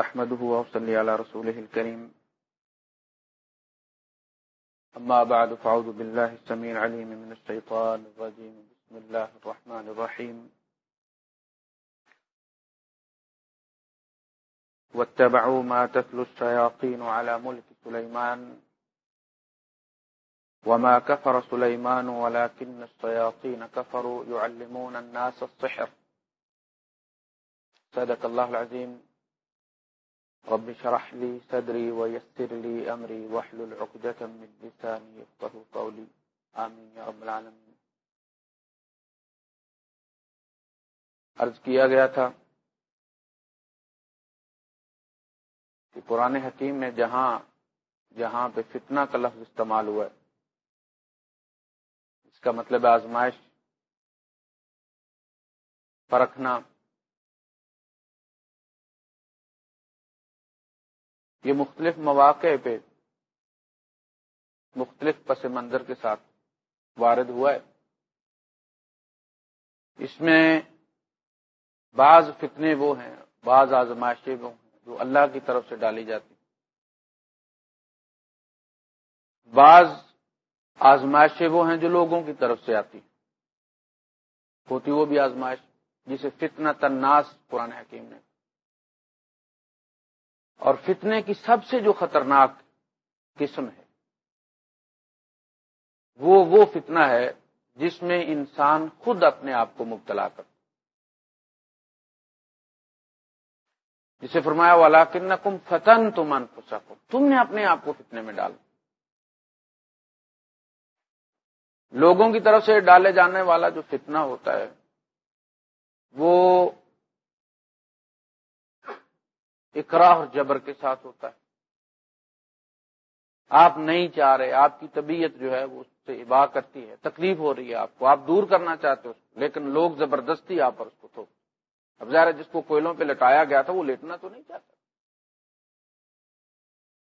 أحمده وصلي على رسوله الكريم. أما بعد فعوذ بالله السميع العليم من الشيطان الرجيم. بسم الله الرحمن الرحيم. واتبعوا ما تتلو الشياطين على ملك سليمان وما كفر سليمان ولكن الشياطين كفروا يعلمون الناس الصحر صدق الله العظيم. رب شرح لي صدري ويسر لي أمري وحل عقدة من لساني يفقه قولي. آمين يا رب العالمين. عرض کیا گیا تھا کہ قرآن حکیم میں جہاں جہاں پہ فتنہ کا لفظ استعمال ہوا ہے، اس کا مطلب آزمائش، پرکھنا یہ مختلف مواقع پہ مختلف پس منظر کے ساتھ وارد ہوا ہے۔ اس میں بعض فتنے وہ ہیں، بعض آزمائشیں وہ ہیں جو اللہ کی طرف سے ڈالی جاتی بعض آزمائشیں وہ ہیں جو لوگوں کی طرف سے آتی ہوتی وہ بھی آزمائش جسے فتنہ تناس قرآن حکیم نے اور فتنے کی سب سے جو خطرناک قسم ہے، وہ وہ فتنہ ہے جس میں انسان خود اپنے آپ کو مبتلا کر جسے فرمایا والا کن کم فتن تم ان تم نے اپنے آپ کو فتنے میں ڈالا۔ لوگوں کی طرف سے ڈالے جانے والا جو فتنہ ہوتا ہے، وہ اقرا اور جبر کے ساتھ ہوتا ہے۔ آپ نہیں چاہ رہے، آپ کی طبیعت جو ہے وہ اس سے ابا کرتی ہے، تکلیف ہو رہی ہے آپ کو۔ آپ دور کرنا چاہتے ہو، لیکن لوگ زبردستی آپ پر اس کو تھوک اب ظاہر جس کو کوئلوں پہ لٹایا گیا تھا وہ لیٹنا تو نہیں چاہتا۔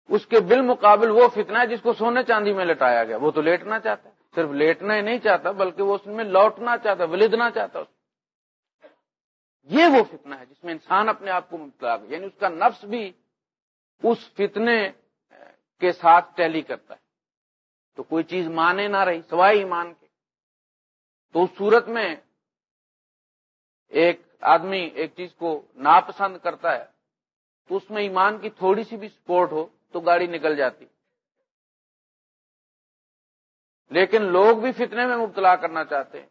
اس کے بالمقابل وہ فتنہ ہے جس کو سونے چاندی میں لٹایا گیا۔ وہ تو لیٹنا چاہتا ہے، صرف لیٹنا ہی نہیں چاہتا، بلکہ وہ اس میں لوٹنا چاہتا ولدنا چاہتا اس یہ وہ فتنہ ہے جس میں انسان اپنے آپ کو مبتلا یعنی اس کا نفس بھی اس فتنے کے ساتھ ٹیلی کرتا ہے۔ تو کوئی چیز مانے نہ رہی، سوائے ایمان کے۔ تو اس صورت میں ایک آدمی ایک چیز کو ناپسند کرتا ہے، تو اس میں ایمان کی تھوڑی سی بھی سپورٹ ہو تو گاڑی نکل جاتی۔ لیکن لوگ بھی فتنے میں مبتلا کرنا چاہتے ہیں۔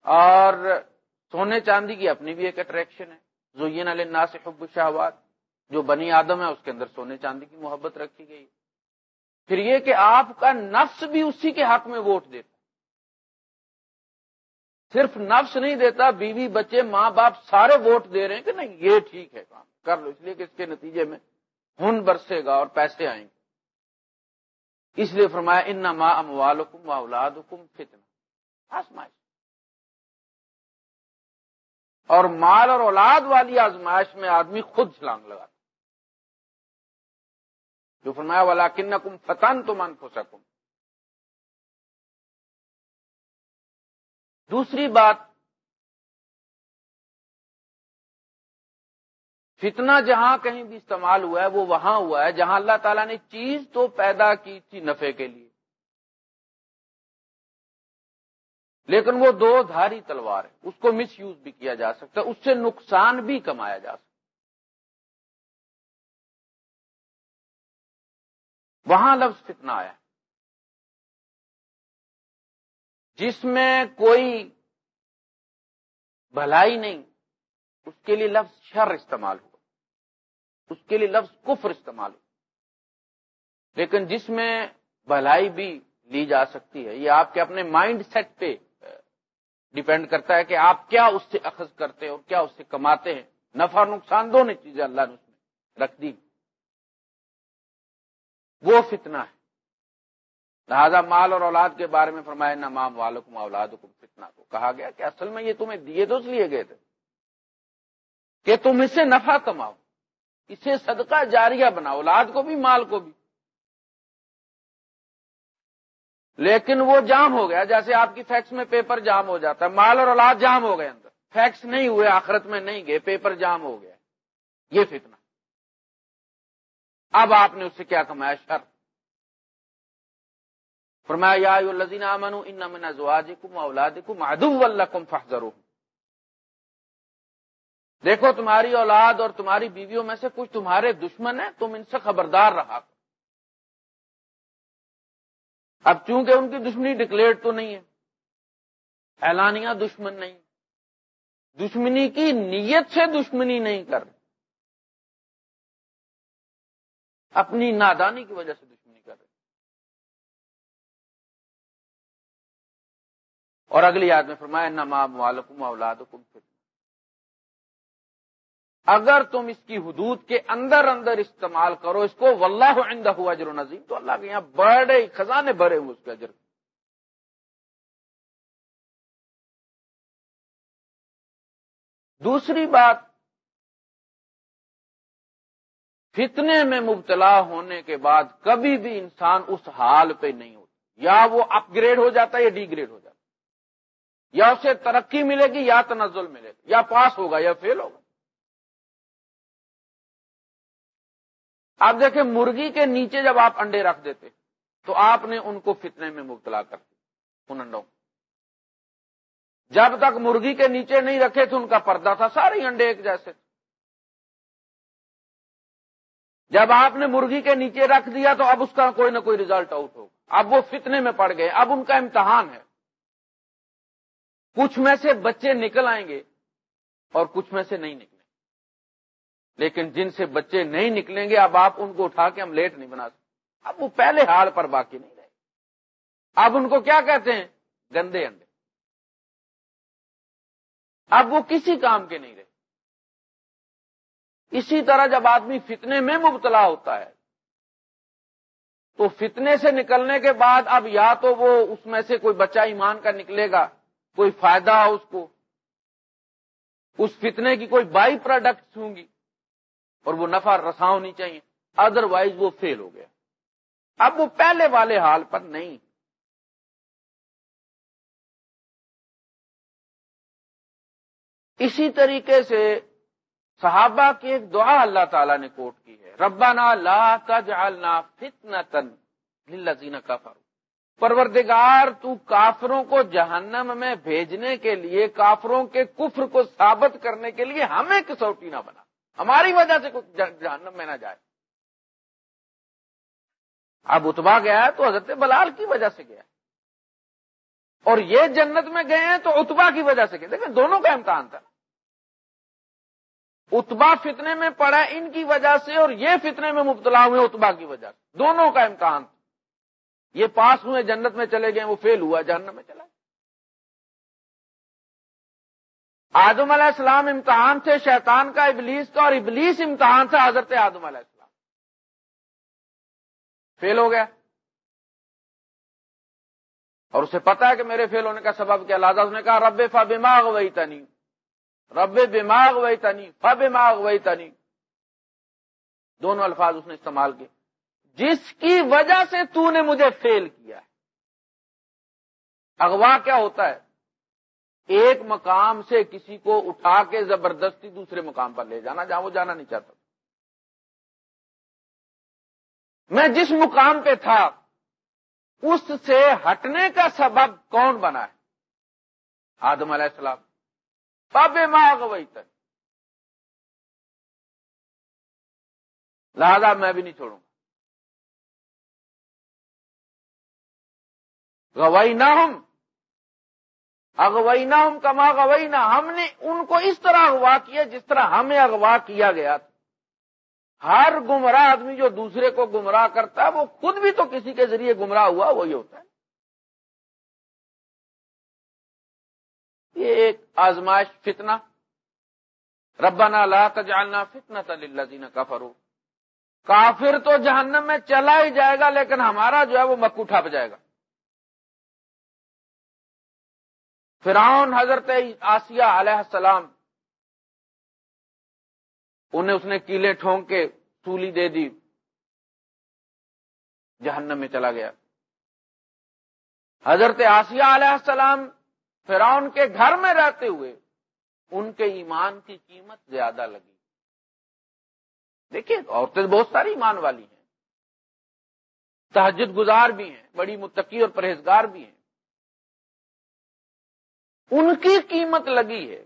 اور سونے چاندی کی اپنی بھی ایک اٹریکشن ہے۔ زوین علیہ سے حب شہوات جو بنی آدم ہے، اس کے اندر سونے چاندی کی محبت رکھی گئی۔ پھر یہ کہ آپ کا نفس بھی اسی کے حق میں ووٹ دیتا۔ صرف نفس نہیں دیتا، بیوی، بچے، ماں باپ سارے ووٹ دے رہے ہیں کہ نہیں، یہ ٹھیک ہے، کام کر لو۔ اس لیے کہ اس کے نتیجے میں ہن برسے گا اور پیسے آئیں گے۔ اس لیے فرمایا ان نہ ماں اموال حکم اولاد حکم فتنا آسمائش اور مال اور اولاد والی آزمائش میں آدمی خود چھلانگ لگاتا جو فرمایا والا کن کم فتن تو من کو سکوں دوسری بات، فتنہ جہاں کہیں بھی استعمال ہوا ہے، وہ وہاں ہوا ہے، جہاں اللہ تعالیٰ نے چیز تو پیدا کی تھی نفے کے لیے۔ لیکن وہ دو دھاری تلوار ہے۔ اس کو مس یوز بھی کیا جا سکتا ہے، اس سے نقصان بھی کمایا جا سکتا وہاں لفظ فتنہ آیا۔ جس میں کوئی بھلائی نہیں، اس کے لیے لفظ شر استعمال ہوا۔ اس کے لیے لفظ کفر استعمال ہوا۔ لیکن جس میں بھلائی بھی لی جا سکتی ہے، یہ آپ کے اپنے مائنڈ سیٹ پہ ڈیپینڈ کرتا ہے کہ آپ کیا اس سے اخذ کرتے ہیں اور کیا اس سے کماتے ہیں۔ نفع نقصان دونوں چیزیں اللہ نے اس میں رکھ دی۔ وہ فتنہ ہے۔ لہذا مال اور اولاد کے بارے میں فرمایا، نہ مام والم اولاد کو فتنا کو کہا گیا کہ اصل میں یہ تمہیں دیے تو اس لیے گئے تھے کہ تم اسے نفع کماؤ، اسے صدقہ جاریہ بناؤ، اولاد کو بھی، مال کو بھی۔ لیکن وہ جام ہو گیا، جیسے آپ کی فیکس میں پیپر جام ہو جاتا ہے مال اور اولاد جام ہو گئے اندر۔ فیکس نہیں ہوئے، آخرت میں نہیں گئے، پیپر جام ہو گیا۔ یہ فتنہ۔ اب آپ نے اس سے کیا کمایا؟ شر۔ فرمایا، یا الذین ان من ازواجکم عدو لکم فاحذروهم دیکھو، تمہاری اولاد اور تمہاری بیویوں میں سے کچھ تمہارے دشمن ہیں، تم ان سے خبردار رہا۔ اب چونکہ ان کی دشمنی ڈکلیئر تو نہیں ہے، اعلانیہ دشمن نہیں، دشمنی کی نیت سے دشمنی نہیں کر، اپنی نادانی کی وجہ سے دشمنی کر رہے اور اگلی یاد میں فرمایا نمام والم اولاد اگر تم اس کی حدود کے اندر اندر استعمال کرو، اس کو واللہ عندہ ہوا اجر نظیم، تو اللہ کے یہاں بڑے خزانے بھرے ہوئے اس کے اجر دوسری بات، فتنے میں مبتلا ہونے کے بعد کبھی بھی انسان اس حال پہ نہیں ہوتا۔ یا وہ اپ گریڈ ہو جاتا ہے یا ڈی گریڈ ہو جاتا ہے۔ یا اسے ترقی ملے گی یا تنزل ملے گا یا پاس ہوگا یا فیل ہوگا۔ آپ دیکھیں مرغی کے نیچے جب آپ انڈے رکھ دیتے تو آپ نے ان کو فتنے میں مبتلا کر دیا ان انڈوں جب تک مرغی کے نیچے نہیں رکھے تھے، ان کا پردہ تھا، سارے انڈے ایک جیسے جب آپ نے مرغی کے نیچے رکھ دیا تو اب اس کا کوئی نہ کوئی ریزلٹ آؤٹ ہوگا۔ اب وہ فتنے میں پڑ گئے، اب ان کا امتحان ہے۔ کچھ میں سے بچے نکل آئیں گے اور کچھ میں سے نہیں نکلیں۔ لیکن جن سے بچے نہیں نکلیں گے، اب آپ ان کو اٹھا کے ہم لیٹ نہیں بنا سکتے۔ اب وہ پہلے حال پر باقی نہیں رہے۔ اب ان کو کیا کہتے ہیں؟ گندے انڈے۔ اب وہ کسی کام کے نہیں رہے۔ اسی طرح جب آدمی فتنے میں مبتلا ہوتا ہے، تو فتنے سے نکلنے کے بعد اب یا تو وہ اس میں سے کوئی بچہ ایمان کا نکلے گا، کوئی فائدہ اس کو۔ اس فتنے کی کوئی بائی پروڈکٹس ہوں گی۔ اور وہ نفع رسا ہونی چاہیے۔ ادر وائز وہ فیل ہو گیا۔ اب وہ پہلے والے حال پر نہیں۔ اسی طریقے سے صحابہ کی ایک دعا اللہ تعالیٰ نے کوٹ کی ہے۔ ربنا لا تجعلنا فتنة للذین کفروا۔ پروردگار، تو کافروں کو جہنم میں بھیجنے کے لیے، کافروں کے کفر کو ثابت کرنے کے لیے ہمیں کسوٹی نہ بنا۔ ہماری وجہ سے جہنم میں نہ جائے۔ اب اتبا گیا تو حضرت بلال کی وجہ سے گیا۔ اور یہ جنت میں گئے ہیں تو اتبا کی وجہ سے گئے۔ دیکھیں، دونوں کا امتحان تھا۔ اتبا فتنے میں پڑا ان کی وجہ سے اور یہ فتنے میں مبتلا ہوئے اتبا کی وجہ سے۔ دونوں کا امتحان تھا۔ یہ پاس ہوئے جنت میں چلے گئے، وہ فیل ہوا، جہنم میں چلا آدم علیہ السلام امتحان تھے، شیطان کا ابلیس کا اور ابلیس امتحان تھا حضرت آدم علیہ السلام۔ فیل ہو گیا۔ اور اسے پتا ہے کہ میرے فیل ہونے کا سبب کیا لازا اس نے کہا، رب فا بماغ وہی تنی رب بماغ وہی تنی فا بماغ وہی تنی دونوں الفاظ اس نے استعمال کیے۔ جس کی وجہ سے تو نے مجھے فیل کیا ہے۔ اغوا کیا ہوتا ہے؟ ایک مقام سے کسی کو اٹھا کے زبردستی دوسرے مقام پر لے جانا، جہاں وہ جانا نہیں چاہتا۔ میں جس مقام پہ تھا، اس سے ہٹنے کا سبب کون بنا ہے؟ آدم علیہ السلام۔ پب ماں گوئی تک لہذا میں بھی نہیں چھوڑوں گوائی نہ ہوں اغوینا ہم کما گوینا ہم نے ان کو اس طرح اغوا کیا جس طرح ہمیں اغوا کیا گیا تھا۔ ہر گمراہ آدمی جو دوسرے کو گمراہ کرتا ہے، وہ خود بھی تو کسی کے ذریعے گمراہ ہوا، وہی ہوتا ہے۔ یہ ایک آزمائش، فتنہ۔ ربنا لا تجعلنا فتنة للذین کفروا۔ کافر تو جہنم میں چلا ہی جائے گا، لیکن ہمارا جو ہے وہ مکو ٹھپ جائے گا۔ فرعون حضرت آسیہ علیہ السلام، انہیں اس نے کیلے ٹھونک کے سولی دے دی، جہنم میں چلا گیا۔ حضرت آسیہ علیہ السلام فرعون کے گھر میں رہتے ہوئے ان کے ایمان کی قیمت زیادہ لگی۔ دیکھیے، عورتیں بہت ساری ایمان والی ہیں۔ تحجد گزار بھی ہیں، بڑی متقی اور پرہیزگار بھی ہیں۔ ان کی قیمت لگی ہے۔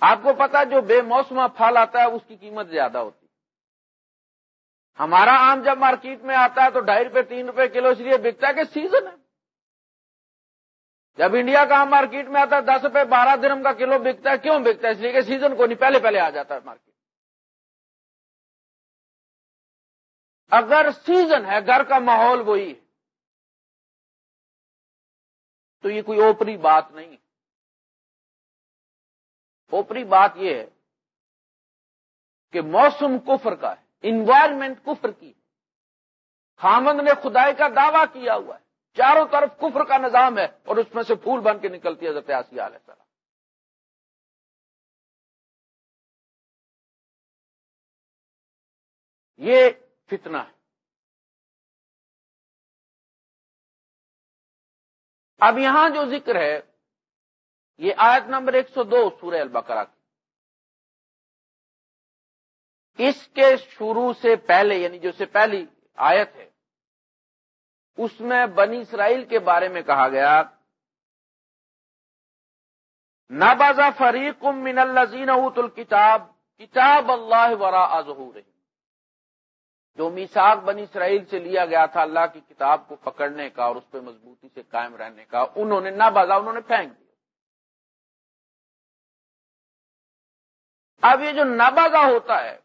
آپ کو پتا جو بے موسم پھل آتا ہے، اس کی قیمت زیادہ ہوتی۔ ہے ہمارا آم جب مارکیٹ میں آتا ہے تو ڈھائی روپے، تین روپے کلو اس لیے بکتا ہے کہ سیزن ہے۔ جب انڈیا کا آم مارکیٹ میں آتا ہے، دس روپے، بارہ درم کا کلو بکتا ہے، کیوں بکتا ہے؟ اس لیے کہ سیزن کو نہیں، پہلے پہلے آ جاتا ہے مارکیٹ۔ اگر سیزن ہے، گھر کا ماحول وہی ہے۔ تو یہ کوئی اوپری بات نہیں۔ اوپری بات یہ ہے کہ موسم کفر کا ہے انوائرمنٹ کفر کی۔ خامند نے خدائی کا دعویٰ کیا ہوا ہے۔ چاروں طرف کفر کا نظام ہے اور اس میں سے پھول بن کے نکلتی ہے حضرت علیہ السلام۔ یہ فتنہ ہے۔ اب یہاں جو ذکر ہے یہ آیت نمبر ایک سو دو سورہ البقرہ کی۔ اس کے شروع سے پہلے یعنی جو سے پہلی آیت ہے، اس میں بنی اسرائیل کے بارے میں کہا گیا نبازا فریق من الزین الکتاب، کتاب اللہ ورا ظہور جو میساک بنی اسرائیل سے لیا گیا تھا اللہ کی کتاب کو پکڑنے کا اور اس پہ مضبوطی سے قائم رہنے کا، انہوں نے نہ بازا انہوں نے پھینک دیا۔ اب یہ جو نبازا ہوتا ہے،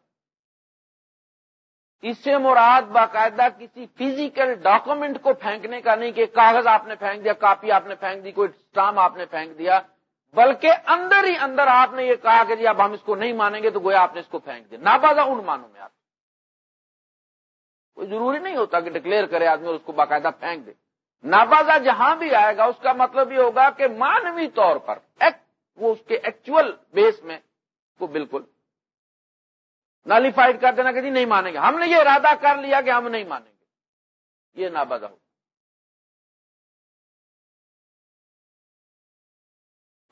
اس سے مراد باقاعدہ کسی فزیکل ڈاکومنٹ کو پھینکنے کا نہیں کہ کاغذ آپ نے پھینک دیا، کاپی آپ نے پھینک دی، کوئی اسٹام آپ نے پھینک دیا، بلکہ اندر ہی اندر آپ نے یہ کہا کہ جی اب ہم اس کو نہیں مانیں گے تو گویا آپ نے اس کو پھینک دیا۔ نابازا ان مانوں میں آپ کوئی ضروری نہیں ہوتا کہ ڈکلیئر کرے آدمی اس کو باقاعدہ پھینک دے۔ نابازا جہاں بھی آئے گا، اس کا مطلب یہ ہوگا کہ مانوی طور پر وہ اس کے ایکچوئل بیس میں وہ بالکل نالیفائڈ کر دینا کہ جی نہیں مانیں گے۔ ہم نے یہ ارادہ کر لیا کہ ہم نہیں مانیں گے۔ یہ نابازا ہو۔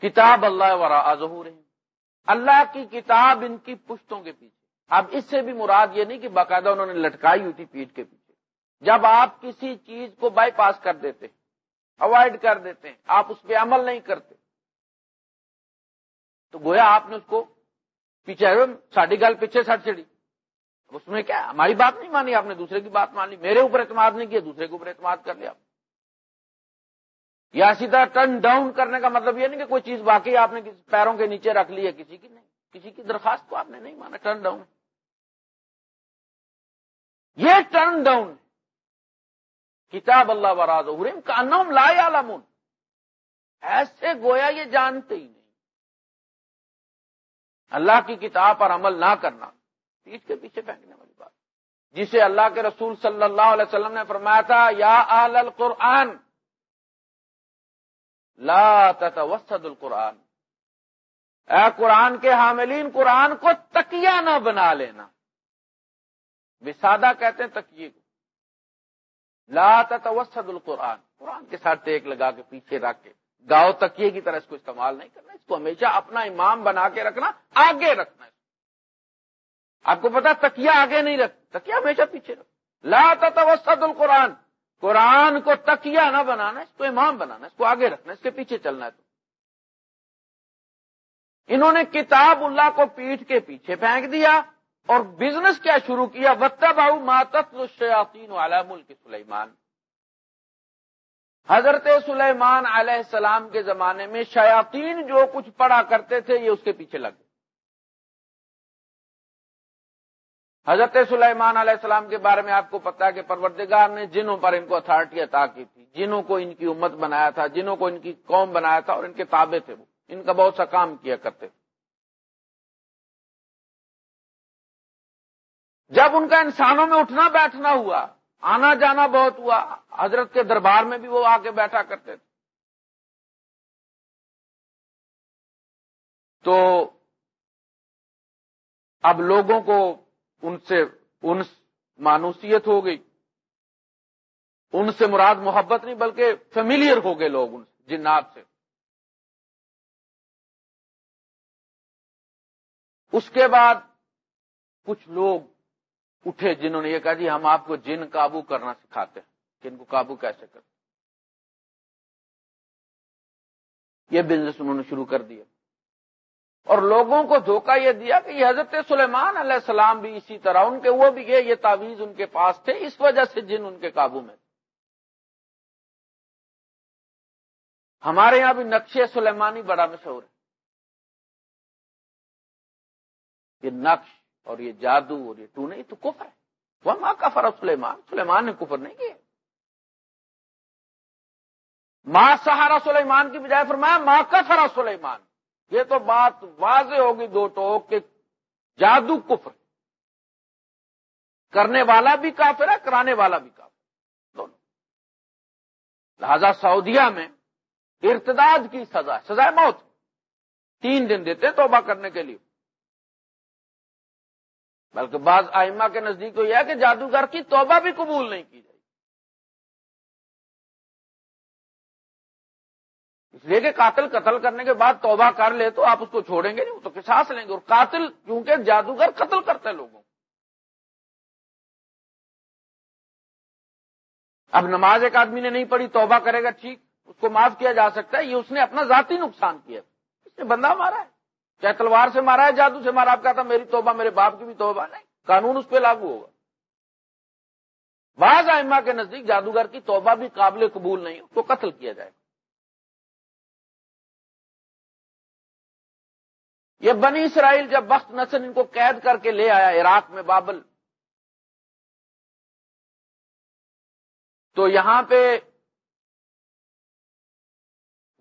کتاب اللہ ورا ظہور اللہ کی کتاب ان کی پشتوں کے پیچھے۔ اب اس سے بھی مراد یہ نہیں کہ باقاعدہ انہوں نے لٹکائی ہوئی تھی پیٹ کے پیچھے۔ جب آپ کسی چیز کو بائی پاس کر دیتے اوائڈ کر دیتے ہیں، آپ اس پہ عمل نہیں کرتے، تو گویا آپ نے اس کو پیچھے ساڑی گل پیچھے سٹ چڑی اس میں کیا ہماری بات نہیں مانی آپ نے، دوسرے کی بات مان لی میرے اوپر اعتماد نہیں کیا، دوسرے کے اوپر اعتماد کر لیا۔ یا سیدھا ٹرن ڈاؤن کرنے کا مطلب یہ نہیں کہ کوئی چیز باقی آپ نے پیروں کے نیچے رکھ لی ہے، کسی کی نہیں۔ کسی کی درخواست کو آپ نے نہیں مانا ٹرن ڈاؤن یہ ٹرن ڈاؤن کتاب اللہ وراز کا نام لائے عالمون ایسے گویا یہ جانتے ہی اللہ کی کتاب پر عمل نہ کرنا۔ پیٹ کے پیچھے پھینکنے والی بات۔ جسے اللہ کے رسول صلی اللہ علیہ وسلم نے فرمایا تھا، یا آل القرآن۔ لا تتوسد القرآن۔ اے قرآن کے حاملین، قرآن کو تکیہ نہ بنا لینا۔ وسادہ کہتے ہیں تکیے کو۔ لا تتوسد القرآن۔ قرآن کے ساتھ ایک لگا کے پیچھے رکھ کے۔ گاؤ تکیے کی طرح اس کو استعمال نہیں کرنا۔ اس کو ہمیشہ اپنا امام بنا کے رکھنا، آگے رکھنا آپ کو پتا تکیہ آگے نہیں رکھ، تکیہ ہمیشہ پیچھے رکھ۔ لا توسط القرآن۔ قرآن کو تکیہ نہ بنانا، اس کو امام بنانا، اس کو آگے رکھنا، اس کے پیچھے چلنا ہے۔ تو انہوں نے کتاب اللہ کو پیٹھ کے پیچھے پھینک دیا اور بزنس کیا شروع کیا؟ وقت باؤ ماتت الشیاطین والا ملک سلیمان حضرت سلیمان علیہ السلام کے زمانے میں شیاطین جو کچھ پڑھا کرتے تھے، یہ اس کے پیچھے لگ حضرت سلیمان علیہ السلام کے بارے میں آپ کو پتا کہ پروردگار نے جنوں پر ان کو اتارٹی عطا کی تھی۔ جنوں کو ان کی امت بنایا تھا، جنوں کو ان کی قوم بنایا تھا اور ان کے تابع تھے وہ۔ ان کا بہت سا کام کیا کرتے تھے۔ جب ان کا انسانوں میں اٹھنا بیٹھنا ہوا آنا جانا بہت ہوا۔ حضرت کے دربار میں بھی وہ آ کے بیٹھا کرتے تھے۔ تو اب لوگوں کو ان سے ان مانوسیت ہو گئی۔ ان سے مراد محبت نہیں، بلکہ فیملیئر ہو گئے لوگ ان سے، جنات سے۔ اس کے بعد کچھ لوگ اٹھے جنہوں نے یہ کہا جی ہم آپ کو جن قابو کرنا سکھاتے ہیں، کہ ان کو قابو کیسے کرتے یہ بزنس انہوں نے شروع کر دیا۔ اور لوگوں کو دھوکہ یہ دیا کہ یہ حضرت سلیمان علیہ السلام بھی اسی طرح، ان کے وہ بھی گئے یہ تعویذ ان کے پاس تھے، اس وجہ سے جن ان کے قابو میں تھے۔ ہمارے یہاں بھی نقشے سلیمانی بڑا مشہور ہے۔ یہ نقش اور یہ جادو اور یہ ٹو نہیں تو کفر ہے۔ وہ ماں کا فرق سلیمان۔ سلیمان نے کفر نہیں کیا ماں سہارا سلیمان کی بجائے فرمایا ماں کا فرا سلیمان۔ یہ تو بات واضح ہوگی دو ٹوک کہ جادو کفر۔ کرنے والا بھی کافر ہے، کرانے والا بھی کافر۔ دونوں۔ لہذا سعودیہ میں ارتداد کی سزا سزا موت۔ تین دن دیتے توبہ کرنے کے لیے۔ بلکہ بعض آئمہ کے نزدیک تو یہ ہے کہ جادوگر کی توبہ بھی قبول نہیں کی جائے اس لیے کہ قاتل قتل کرنے کے بعد توبہ کر لے تو آپ اس کو چھوڑیں گے نہیں، وہ تو کساس لیں گے۔ اور قاتل کیونکہ جادوگر قتل کرتے لوگوں اب نماز ایک آدمی نے نہیں پڑھی، توبہ کرے گا ٹھیک اس کو معاف کیا جا سکتا ہے، یہ اس نے اپنا ذاتی نقصان کیا۔ اس نے بندہ مارا ہے۔ چاہے تلوار سے مارا ہے، جادو سے مارا آپ کہتا میری توبہ، میرے باپ کی بھی توبہ، نہیں، قانون اس پہ لاگو ہوگا۔ بعض آئمہ کے نزدیک جادوگر کی توبہ بھی قابل قبول نہیں اس کو قتل کیا جائے گا۔ یہ بنی اسرائیل جب وقت نسل ان کو قید کر کے لے آیا عراق میں بابل، تو یہاں پہ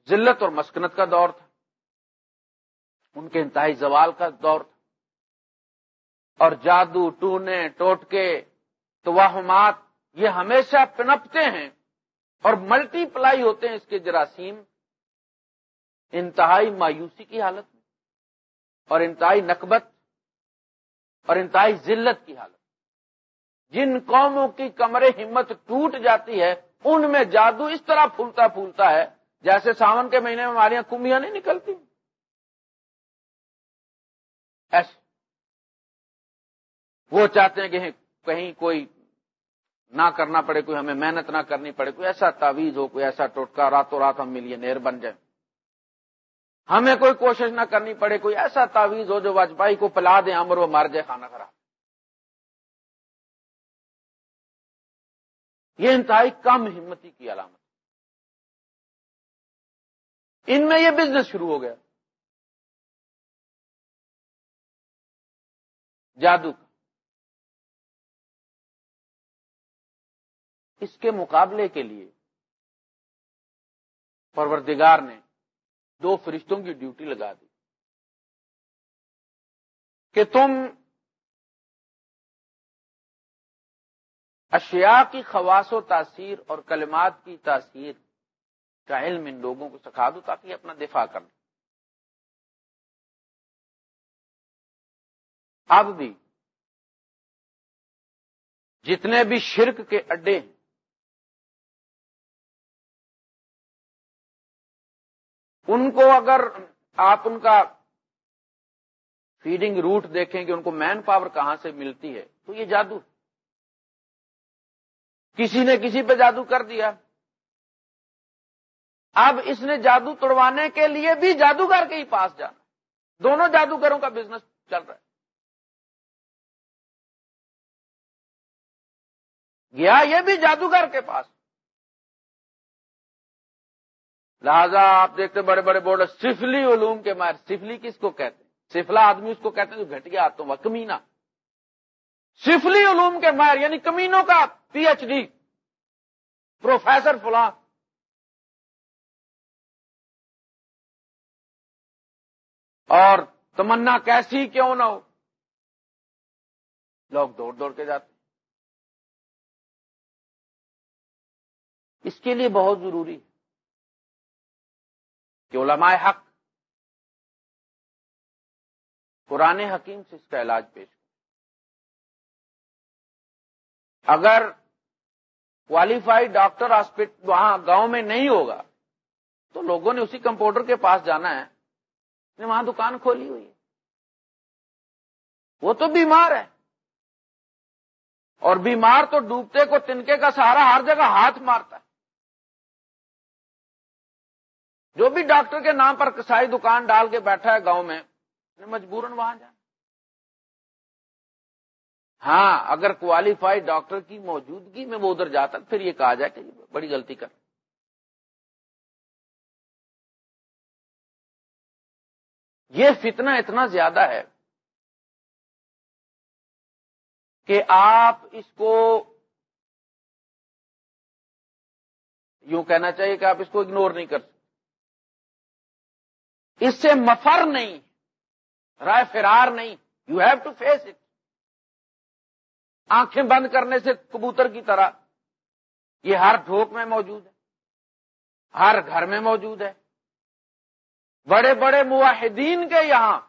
ذلت اور مسکنت کا دور تھا۔ ان کے انتہائی زوال کا دور تھا۔ اور جادو، ٹونے، ٹوٹکے، توہمات، یہ ہمیشہ پنپتے ہیں اور ملٹی پلائی ہوتے ہیں اس کے جراثیم انتہائی مایوسی کی حالت میں اور انتہائی نقبت اور انتہائی ذلت کی حالت جن قوموں کی کمرے ہمت ٹوٹ جاتی ہے، ان میں جادو اس طرح پھولتا پھولتا ہے جیسے ساون کے مہینے میں ہمارے یہاں کمیاں نہیں نکلتی۔ ایسے۔ وہ چاہتے ہیں کہ کہیں کوئی نہ کرنا پڑے، کوئی ہمیں محنت نہ کرنی پڑے، کوئی ایسا تعویذ ہو، کوئی ایسا ٹوٹکا، راتوں رات ہم ملیے، نیر بن جائیں۔ ہمیں کوئی کوشش نہ کرنی پڑے، کوئی ایسا تعویذ ہو جو واجپائی کو پلا دے، امر وہ مار جائے کھانا خراب۔ یہ انتہائی کم ہمتی کی علامت۔ ان میں یہ بزنس شروع ہو گیا۔ جادو کا اس کے مقابلے کے لیے پروردگار نے دو فرشتوں کی ڈیوٹی لگا دی۔ کہ تم اشیاء کی خواص و تاثیر اور کلمات کی تاثیر کا علم ان لوگوں کو سکھا دو تاکہ اپنا دفاع کر دیں اب بھی جتنے بھی شرک کے اڈے ہیں، ان کو اگر آپ ان کا فیڈنگ روٹ دیکھیں کہ ان کو مین پاور کہاں سے ملتی ہے، تو یہ جادو کسی نے کسی پہ جادو کر دیا۔ اب اس نے جادو توڑوانے کے لیے بھی جادوگر کے ہی پاس جانا۔ دونوں جادوگروں کا بزنس چل رہا ہے۔ گیا یہ بھی جادوگر کے پاس۔ لہذا آپ دیکھتے بڑے بڑے بورڈ سفلی علوم کے ماہر۔ سفلی کس کو کہتے ہیں؟ سفلا آدمی اس کو کہتے ہیں جو گھٹیا آتا ہوں کمینا سفلی علوم کے ماہر یعنی کمینوں کا پی ایچ ڈی۔ پروفیسر فلاں۔ اور تمنا کیسی کیوں نہ ہو؟ لوگ دوڑ دوڑ کے جاتے اس کے لیے بہت ضروری ہے کہ علماء حق قرآن حکیم سے اس کا علاج پیش اگر کوالیفائڈ ڈاکٹر ہاسپٹل وہاں گاؤں میں نہیں ہوگا، تو لوگوں نے اسی کمپاؤڈر کے پاس جانا ہے نے وہاں دکان کھولی ہوئی ہے۔ وہ تو بیمار ہے۔ اور بیمار تو ڈوبتے کو تنکے کا سہارا ہر جگہ ہاتھ مارتا ہے۔ جو بھی ڈاکٹر کے نام پر کسائی دکان ڈال کے بیٹھا ہے گاؤں میں مجبوراً وہاں جائیں ہاں اگر کوالیفائڈ ڈاکٹر کی موجودگی میں وہ ادھر جاتا، پھر یہ کہا جائے کہ بڑی غلطی کر۔ یہ فتنہ اتنا زیادہ ہے کہ آپ اس کو یوں کہنا چاہیے کہ آپ اس کو اگنور نہیں کر سکتے۔ اس سے مفر نہیں، رائے فرار نہیں you have to face it آنکھیں بند کرنے سے کبوتر کی طرح، یہ ہر ٹھوک میں موجود ہے، ہر گھر میں موجود ہے۔ بڑے بڑے معاہدین کے یہاں،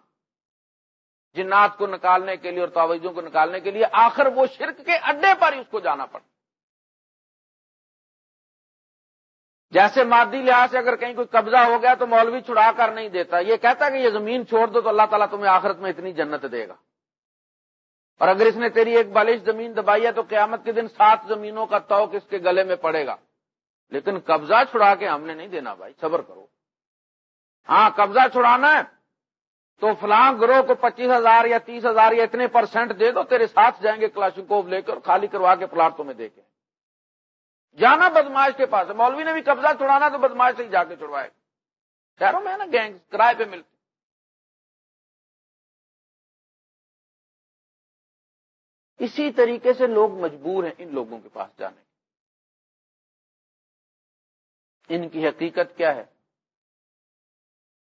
جنات کو نکالنے کے لیے اور توجوں کو نکالنے کے لیے آخر وہ شرک کے اڈے پر ہی اس کو جانا پڑتا جیسے مادی لحاظ سے اگر کہیں کوئی قبضہ ہو گیا تو مولوی چھڑا کر نہیں دیتا۔ یہ کہتا کہ یہ زمین چھوڑ دو تو اللہ تعالیٰ تمہیں آخرت میں اتنی جنت دے گا۔ اور اگر اس نے تیری ایک بالش زمین دبائی ہے تو قیامت کے دن سات زمینوں کا توق اس کے گلے میں پڑے گا۔ لیکن قبضہ چھڑا کے ہم نے نہیں دینا بھائی، صبر کرو۔ ہاں قبضہ چھڑانا ہے۔ تو فلاں گروہ کو پچیس ہزار یا تیس ہزار یا اتنے پرسینٹ دے دو، تیرے ساتھ جائیں گے کلاشنکوف لے کر خالی کروا کے پلاٹ تمہیں دے کے۔ جانا بدماش کے پاس ہے۔ مولوی نے بھی قبضہ چھڑانا تو بدماش سے ہی جا کے چھڑوائے۔ شہروں میں نا گینگ، کرائے پہ ملتے۔ اسی طریقے سے لوگ مجبور ہیں ان لوگوں کے پاس جانے۔ ان کی حقیقت کیا ہے؟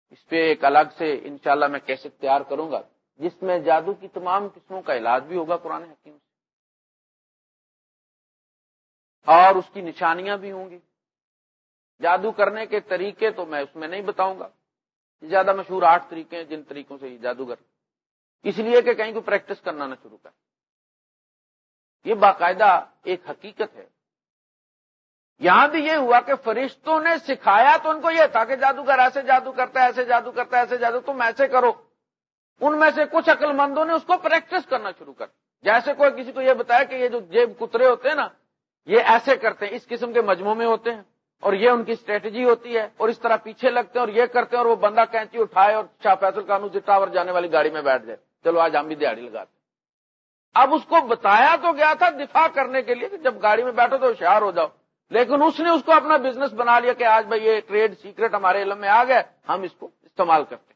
اس پہ ایک الگ سے انشاءاللہ میں کیسے تیار کروں گا، جس میں جادو کی تمام قسموں کا علاج بھی ہوگا، قرآن حکیم سے۔ اور اس کی نشانیاں بھی ہوں گی۔ جادو کرنے کے طریقے تو میں اس میں نہیں بتاؤں گا۔ زیادہ مشہور آٹھ طریقے ہیں جن طریقوں سے یہ جادوگر۔ اس لیے کہ کہیں کو پریکٹس کرنا نہ شروع کر یہ باقاعدہ ایک حقیقت ہے۔ یہاں بھی یہ ہوا کہ فرشتوں نے سکھایا تو ان کو یہ تھا کہ جادوگر ایسے جادو کرتا ہے، ایسے جادو کرتا ہے، ایسے جادو، تم ایسے کرو۔ ان میں سے کچھ عقل مندوں نے اس کو پریکٹس کرنا شروع کر۔ جیسے کوئی کسی کو یہ بتایا کہ یہ جو جیب کترے ہوتے ہیں نا یہ ایسے کرتے ہیں، اس قسم کے مجموعے میں ہوتے ہیں، اور یہ ان کی اسٹریٹجی ہوتی ہے، اور اس طرح پیچھے لگتے ہیں اور یہ کرتے ہیں، اور وہ بندہ کینچی اٹھائے اور شاہ فیصل قانون سے ٹاور جانے والی گاڑی میں بیٹھ جائے چلو آج ہم بھی دیہڑی لگاتے اب اس کو بتایا تو گیا تھا دفاع کرنے کے لیے کہ جب گاڑی میں بیٹھو تو ہوشیار ہو جاؤ، لیکن اس نے اس کو اپنا بزنس بنا لیا کہ آج بھائی یہ ٹریڈ سیکرٹ ہمارے علم میں آ گئے ہم اس کو استعمال کرتے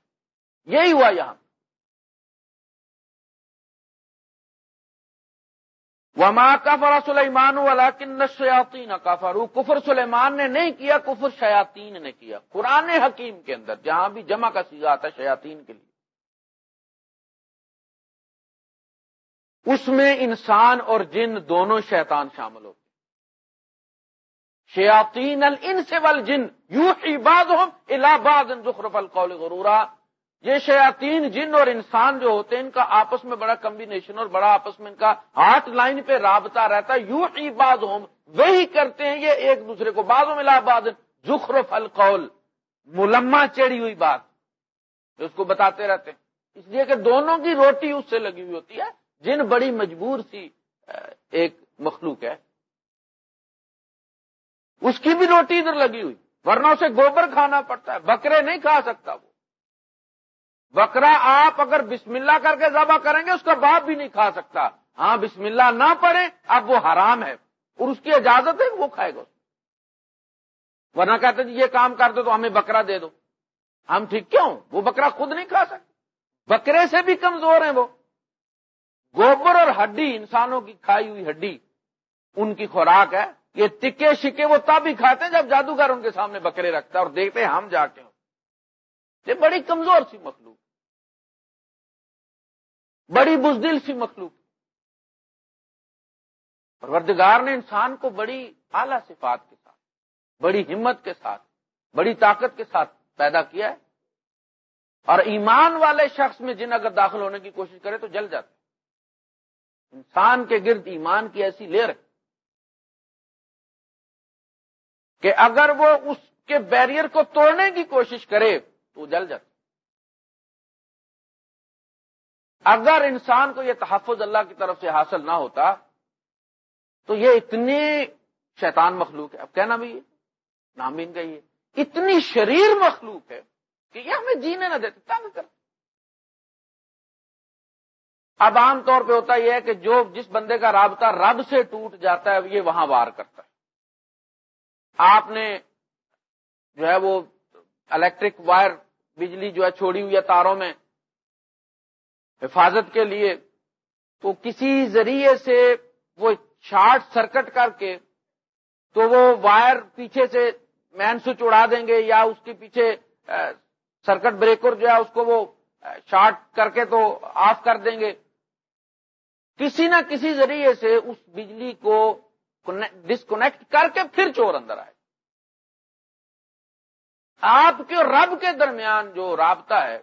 یہی ہوا یہاں۔ وما کفر سلیمان والا کن شیاتین کفر سلیمان نے نہیں کیا، کفر شیاتین نے کیا۔ قرآن حکیم کے اندر، جہاں بھی جمع کا سیزا آتا ہے شیاتین کے لیے۔ اس میں انسان اور جن دونوں شیطان شامل ہوتے شیاتین الانس والجن یوحی بعضهم الى بعض زخرف القول غرورا۔ یہ شیاتین جن اور انسان جو ہوتے ہیں، ان کا آپس میں بڑا کمبینیشن اور بڑا آپس میں ان کا ہارٹ لائن پہ رابطہ رہتا ہے۔ یو ہی باز ہوم وہی کرتے ہیں، یہ ایک دوسرے کو بعض الہ آباد زخرف القول ملما چڑی ہوئی بات اس کو بتاتے رہتے ہیں۔ اس لیے کہ دونوں کی روٹی اس سے لگی ہوئی ہوتی ہے۔ جن بڑی مجبور سی ایک مخلوق ہے، اس کی بھی روٹی ادھر لگی ہوئی۔ ورنہ اسے گوبر کھانا پڑتا ہے، بکرے نہیں کھا سکتا وہ۔ بکرا آپ اگر بسم اللہ کر کے ذبح کریں گے، اس کا باپ بھی نہیں کھا سکتا۔ ہاں بسم اللہ نہ پڑے اب وہ حرام ہے۔ اور اس کی اجازت ہے، وہ کھائے گا۔ ورنہ کہتے جی یہ کام کر دو تو ہمیں بکرا دے دو۔ ہم ٹھیک کیوں؟ وہ بکرا خود نہیں کھا سکتے۔ بکرے سے بھی کمزور ہیں وہ۔ گوبر اور ہڈی، انسانوں کی کھائی ہوئی ہڈی، ان کی خوراک ہے۔ یہ ٹکے شکے وہ تب ہی کھاتے ہیں جب جادوگر ان کے سامنے بکرے رکھتا ہے اور دیکھتے ہیں ہم جا کے۔ یہ بڑی کمزور سی مخلوق بڑی بزدل سی مخلوق پروردگار نے انسان کو بڑی اعلی صفات کے ساتھ، بڑی ہمت کے ساتھ، بڑی طاقت کے ساتھ پیدا کیا ہے۔ اور ایمان والے شخص میں جن اگر داخل ہونے کی کوشش کرے تو جل جاتے انسان کے گرد ایمان کی ایسی لیر ہے کہ اگر وہ اس کے بیریئر کو توڑنے کی کوشش کرے تو جل جاتا اگر انسان کو یہ تحفظ اللہ کی طرف سے حاصل نہ ہوتا، تو یہ اتنی شیطان مخلوق ہے۔ اب کہنا بھی یہ؟ نام بھی ان کا یہ۔ اتنی شریر مخلوق ہے کہ یہ ہمیں جینے نہ دیتے تنگ کر اب عام طور پہ ہوتا یہ ہے کہ جو جس بندے کا رابطہ رب سے ٹوٹ جاتا ہے یہ وہاں وار کرتا ہے۔ آپ نے جو ہے وہ الیکٹرک وائر بجلی جو ہے چھوڑی ہوئی ہے تاروں میں۔ حفاظت کے لیے تو کسی ذریعے سے وہ شارٹ سرکٹ کر کے تو وہ وائر پیچھے سے مین سوئچ اڑا دیں گے یا اس کے پیچھے سرکٹ بریکر جو ہے اس کو وہ شارٹ کر کے تو آف کر دیں گے۔ کسی نہ کسی ذریعے سے اس بجلی کو ڈسکنیکٹ کر کے پھر چور اندر آئے۔ آپ کے اور رب کے درمیان جو رابطہ ہے،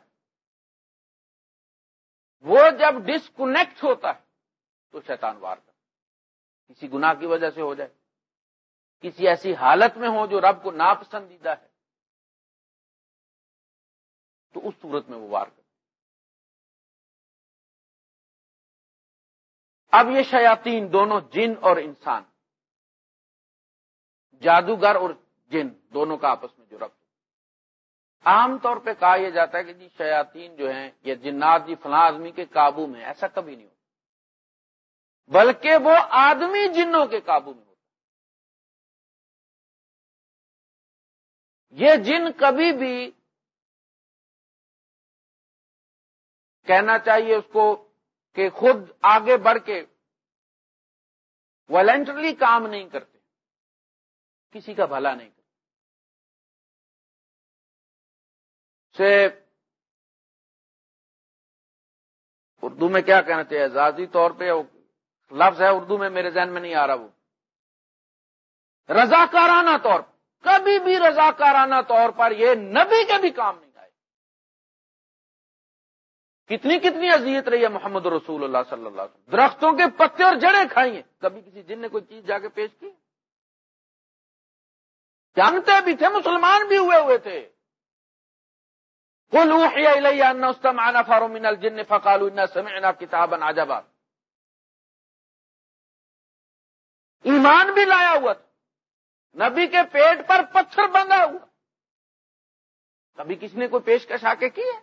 وہ جب ڈسکنیکٹ ہوتا ہے، تو شیطان وار کر کسی گناہ کی وجہ سے ہو جائے۔ کسی ایسی حالت میں ہو جو رب کو ناپسندیدہ ہے۔ تو اس صورت میں وہ وار کر اب یہ شیاتین دونوں جن اور انسان، جادوگر اور جن، دونوں کا آپس میں جو ربط عام طور پہ کہا یہ جاتا ہے کہ جی شیاتین جو ہیں یہ جنات جی فلاں آدمی کے قابو میں، ایسا کبھی نہیں ہوتا۔ بلکہ وہ آدمی جنوں کے قابو میں ہوتا یہ جن کبھی بھی کہنا چاہیے اس کو کہ خود آگے بڑھ کے والنٹرلی کام نہیں کرتے، کسی کا بھلا نہیں سے اردو میں کیا کہنا چاہیے؟ ذاتی طور پہ لفظ ہے اردو میں، میرے ذہن میں نہیں آ رہا وہ۔ رضاکارانہ طور پر کبھی بھی رضاکارانہ طور پر یہ نبی کے بھی کام نہیں آئے۔ کتنی کتنی اذیت رہی ہے محمد رسول اللہ صلی اللہ علیہ وسلم۔ درختوں کے پتے اور جڑیں کھائی ہیں۔ کبھی کسی جن نے کوئی چیز جا کے پیش کی؟ جانتے بھی تھے، مسلمان بھی ہوئے ہوئے تھے۔ الجن فقالوا سمعنا کتابا عجبا۔ ایمان بھی لایا ہوا تھا۔ نبی کے پیٹ پر پتھر بندھا ہوا۔ کبھی کسی نے کوئی پیشکش آ کے کی ہے؟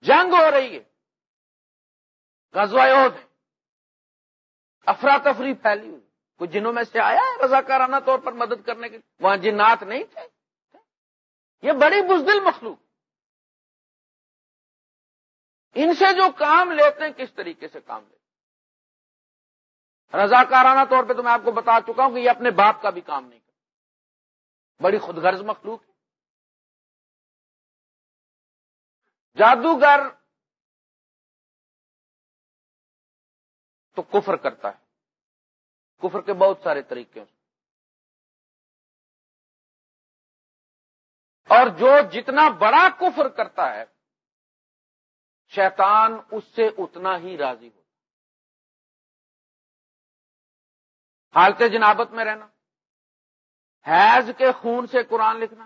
جنگ ہو رہی ہے۔ غزوہ افراتفری پھیلی ہوئی۔ کوئی جنوں میں سے آیا ہے رضاکارانہ طور پر مدد کرنے کے وہاں جنات نہیں تھے۔ یہ بڑی بزدل مخلوق۔ ان سے جو کام لیتے ہیں، کس طریقے سے کام لیتے ہیں؟ رضاکارانہ طور پہ تو میں آپ کو بتا چکا ہوں کہ یہ اپنے باپ کا بھی کام نہیں کرتا بڑی خود غرض مخلوق ہے۔ جادوگر تو کفر کرتا ہے۔ کفر کے بہت سارے طریقے ہیں۔ اور جو جتنا بڑا کفر کرتا ہے، شیطان اس سے اتنا ہی راضی ہوتا حالت جنابت میں رہنا، حیض کے خون سے قرآن لکھنا،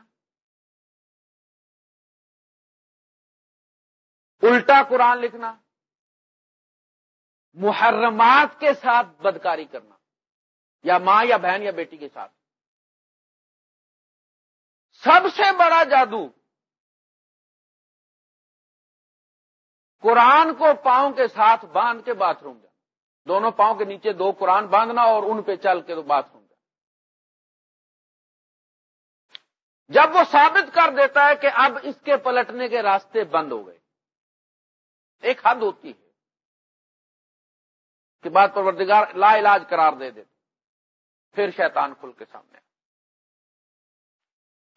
الٹا قرآن لکھنا، محرمات کے ساتھ بدکاری کرنا، یا ماں یا بہن یا بیٹی کے ساتھ۔ سب سے بڑا جادو۔ قرآن کو پاؤں کے ساتھ باندھ کے باتھ روم جانا دونوں پاؤں کے نیچے دو قرآن باندھنا اور ان پہ چل کے باتھ روم جانا جب وہ ثابت کر دیتا ہے کہ اب اس کے پلٹنے کے راستے بند ہو گئے۔ ایک حد ہوتی ہے۔ کہ بات پروردگار لا علاج قرار دے دیتے پھر شیطان کھل کے سامنے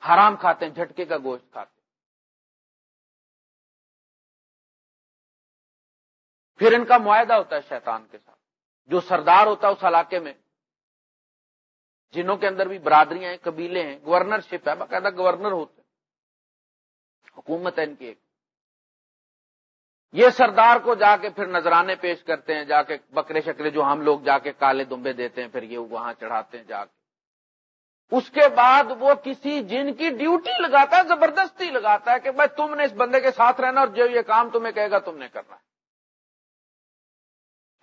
حرام کھاتے ہیں، جھٹکے کا گوشت کھاتے ہیں۔ پھر ان کا معاہدہ ہوتا ہے شیطان کے ساتھ۔ جو سردار ہوتا ہے اس علاقے میں، جنہوں کے اندر بھی برادریاں ہیں، قبیلے ہیں گورنر شپ ہے، باقاعدہ گورنر ہوتے ہیں۔ حکومت ہے ان کی ایک۔ یہ سردار کو جا کے پھر نذرانے پیش کرتے ہیں، جا کے بکرے شکرے جو ہم لوگ جا کے کالے دمبے دیتے ہیں، پھر یہ وہاں چڑھاتے ہیں جا کے۔ اس کے بعد وہ کسی جن کی ڈیوٹی لگاتا ہے، زبردستی لگاتا ہے کہ بھائی تم نے اس بندے کے ساتھ رہنا اور جو یہ کام تمہیں کہے گا تم نے کرنا۔ ہے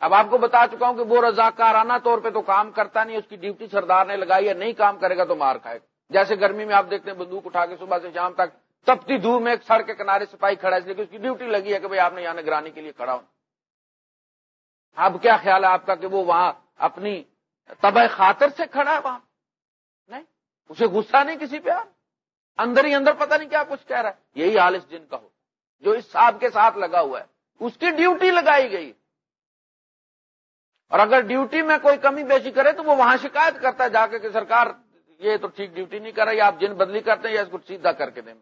اب آپ کو بتا چکا ہوں کہ وہ رضاکارانہ طور پہ تو کام کرتا نہیں، اس کی ڈیوٹی سردار نے لگائی ہے، نہیں کام کرے گا تو مار کھائے گا۔ جیسے گرمی میں آپ دیکھتے ہیں، بندوق اٹھا کے صبح سے شام تک تپتی دھوپ میں ایک سڑک کے کنارے سپاہی کھڑا ہے، اس لیے کہ اس کی ڈیوٹی لگی ہے کہ بھائی آپ نے یہاں نگرانی کے لیے کھڑا ہو اب کیا خیال ہے آپ کا کہ وہ وہاں اپنی تباہ خاطر سے کھڑا ہے وہاں؟ اسے غصہ نہیں کسی پہ اندر ہی اندر پتہ نہیں کیا کچھ کہہ رہا ہے۔ یہی حال اس جن کا ہو۔ جو اس صاحب کے ساتھ لگا ہوا ہے، اس کی ڈیوٹی لگائی گئی۔ اور اگر ڈیوٹی میں کوئی کمی بیشی کرے تو وہ وہاں شکایت کرتا ہے، جا کے کہ سرکار یہ تو ٹھیک ڈیوٹی نہیں کر رہی، آپ جن بدلی کرتے ہیں یا اس کو سیدھا کر کے دیں۔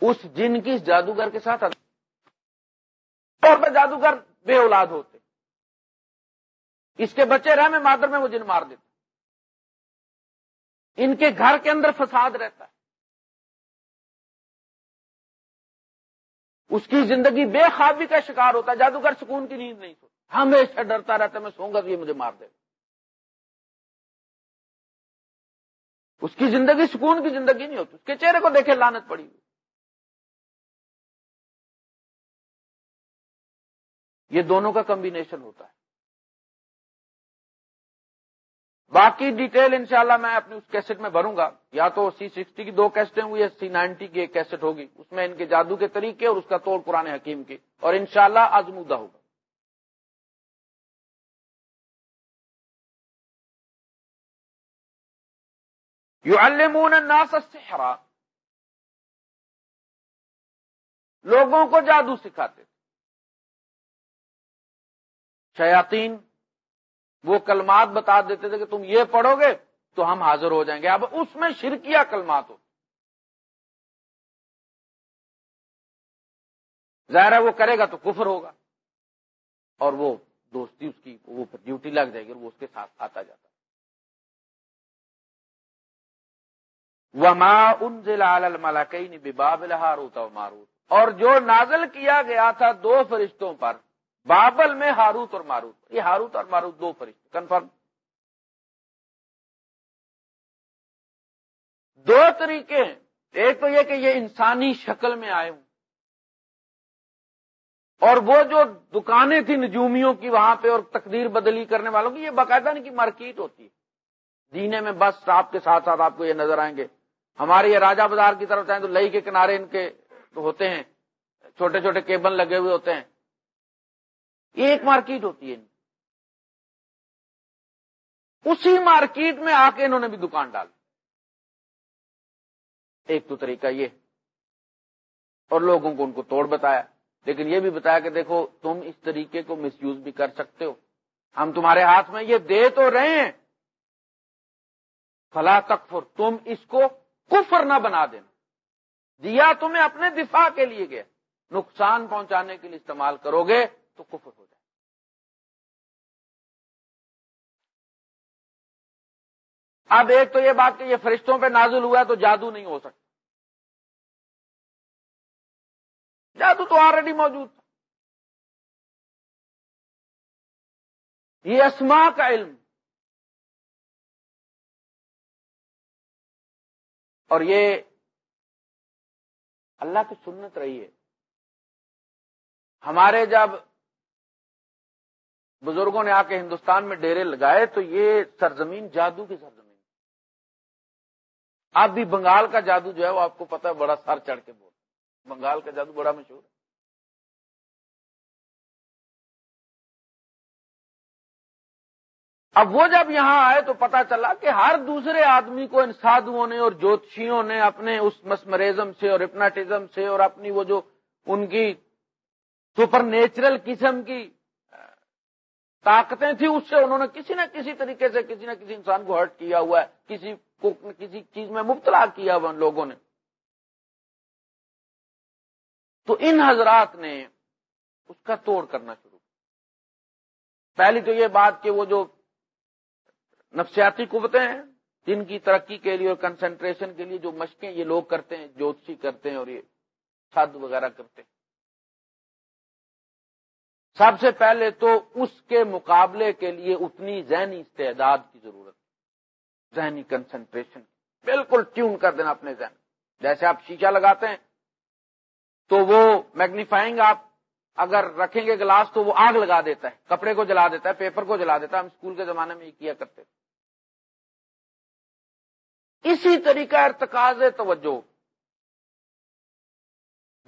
اس جن کی جادوگر کے ساتھ طور پہ جادوگر بے اولاد ہوتے۔ اس کے بچے رہے میں مادر میں وہ جن مار دیتے۔ ان کے گھر کے اندر فساد رہتا ہے۔ اس کی زندگی بے خوابی کا شکار ہوتا ہے، جادوگر سکون کی نیند نہیں سوتا ہمیشہ ڈرتا رہتا میں سوں گا تو یہ مجھے مار دے گا۔ اس کی زندگی سکون کی زندگی نہیں ہوتی، اس کے چہرے کو دیکھے لانت پڑی ہوئی۔ یہ دونوں کا کمبینیشن ہوتا ہے۔ باقی ڈیٹیل انشاءاللہ میں اپنی اس کیسٹ میں بھروں گا. یا تو سی سکسٹی کی دو کیسٹیں ہوئی یا سی نائنٹی کی ایک کیسٹ ہوگی. اس میں ان کے جادو کے طریقے اور اس کا توڑ قرآن حکیم کی اور انشاءاللہ شاء آزمودہ ہوگا. یو المون السحر. لوگوں کو جادو سکھاتے تھے. شیاتین وہ کلمات بتا دیتے تھے کہ تم یہ پڑھو گے تو ہم حاضر ہو جائیں گے۔ اب اس میں شرکیہ کلمات ہو ظاہر ہے وہ کرے گا تو کفر ہوگا۔ اور وہ دوستی اس کی، وہ ڈیوٹی لگ جائے گی اور وہ اس کے ساتھ آتا جاتا وما انزل على الملكين ببابل هاروت وماروت۔ اور جو نازل کیا گیا تھا دو فرشتوں پر بابل میں ہاروت اور ماروت۔ یہ ہاروت اور ماروت دو فرشتے کنفرم دو طریقے ہیں۔ ایک تو یہ کہ یہ انسانی شکل میں آئے ہوں۔ اور وہ جو دکانیں تھیں نجومیوں کی وہاں پہ اور تقدیر بدلی کرنے والوں کی، یہ باقاعدہ ان کی مارکیٹ ہوتی ہے۔ دینے میں بس آپ کے ساتھ ساتھ آپ کو یہ نظر آئیں گے۔ ہمارے یہ راجا بازار کی طرف جائیں تو لئی کے کنارے ان کے ہوتے ہیں، چھوٹے چھوٹے کیبل لگے ہوئے ہوتے ہیں۔ یہ ایک مارکیٹ ہوتی ہے اسی مارکیٹ میں آ کے انہوں نے بھی دکان ڈال ایک تو طریقہ یہ اور لوگوں کو ان کو توڑ بتایا۔ لیکن یہ بھی بتایا کہ دیکھو، تم اس طریقے کو مس یوز بھی کر سکتے ہو۔ ہم تمہارے ہاتھ میں یہ دے تو رہے ہیں۔ فلا تکفر، تم اس کو کفر نہ بنا دینا۔ دیا تمہیں اپنے دفاع کے لیے گیا۔ نقصان پہنچانے کے لیے استعمال کرو گے۔ تو کفر ہو جائے۔ اب ایک تو یہ بات کہ یہ فرشتوں پہ نازل ہوا تو جادو نہیں ہو سکتا۔ جادو تو آلریڈی موجود تھا۔ یہ اسما کا علم۔ اور یہ اللہ کی سنت رہی ہے۔ ہمارے جب بزرگوں نے آ کے ہندوستان میں ڈیرے لگائے تو یہ سرزمین جادو کی سرزمین اب بھی بنگال کا جادو جو ہے وہ آپ کو پتا ہے، بڑا سر چڑھ کے بول بنگال کا جادو بڑا مشہور ہے۔ اب وہ جب یہاں آئے تو پتا چلا کہ ہر دوسرے آدمی کو ان سادھوؤں نے اور جوتشیوں نے اپنے اس مسمریزم سے اور ہپناٹزم سے اور اپنی وہ جو ان کی سپر نیچرل قسم کی طاقتیں تھیں، اس سے انہوں نے کسی نہ کسی طریقے سے کسی نہ کسی انسان کو ہرٹ کیا ہوا ہے، کسی کو کسی چیز میں مبتلا کیا ہوا ان لوگوں نے۔ تو ان حضرات نے اس کا توڑ کرنا شروع پہلی تو یہ بات کہ وہ جو نفسیاتی قوتیں ہیں جن کی ترقی کے لیے اور کنسنٹریشن کے لیے جو مشقیں یہ لوگ کرتے ہیں، جوتشی کرتے ہیں اور یہ چھد وغیرہ کرتے ہیں۔ سب سے پہلے تو اس کے مقابلے کے لیے اتنی ذہنی استعداد کی ضرورت ذہنی کنسنٹریشن بالکل ٹیون کر دینا اپنے ذہن۔ جیسے آپ شیشہ لگاتے ہیں، تو وہ میگنیفائنگ آپ اگر رکھیں گے گلاس تو وہ آگ لگا دیتا ہے۔ کپڑے کو جلا دیتا ہے پیپر کو جلا دیتا ہے۔ ہم اسکول کے زمانے میں یہ کیا کرتے اسی طریقہ ارتکاز توجہ۔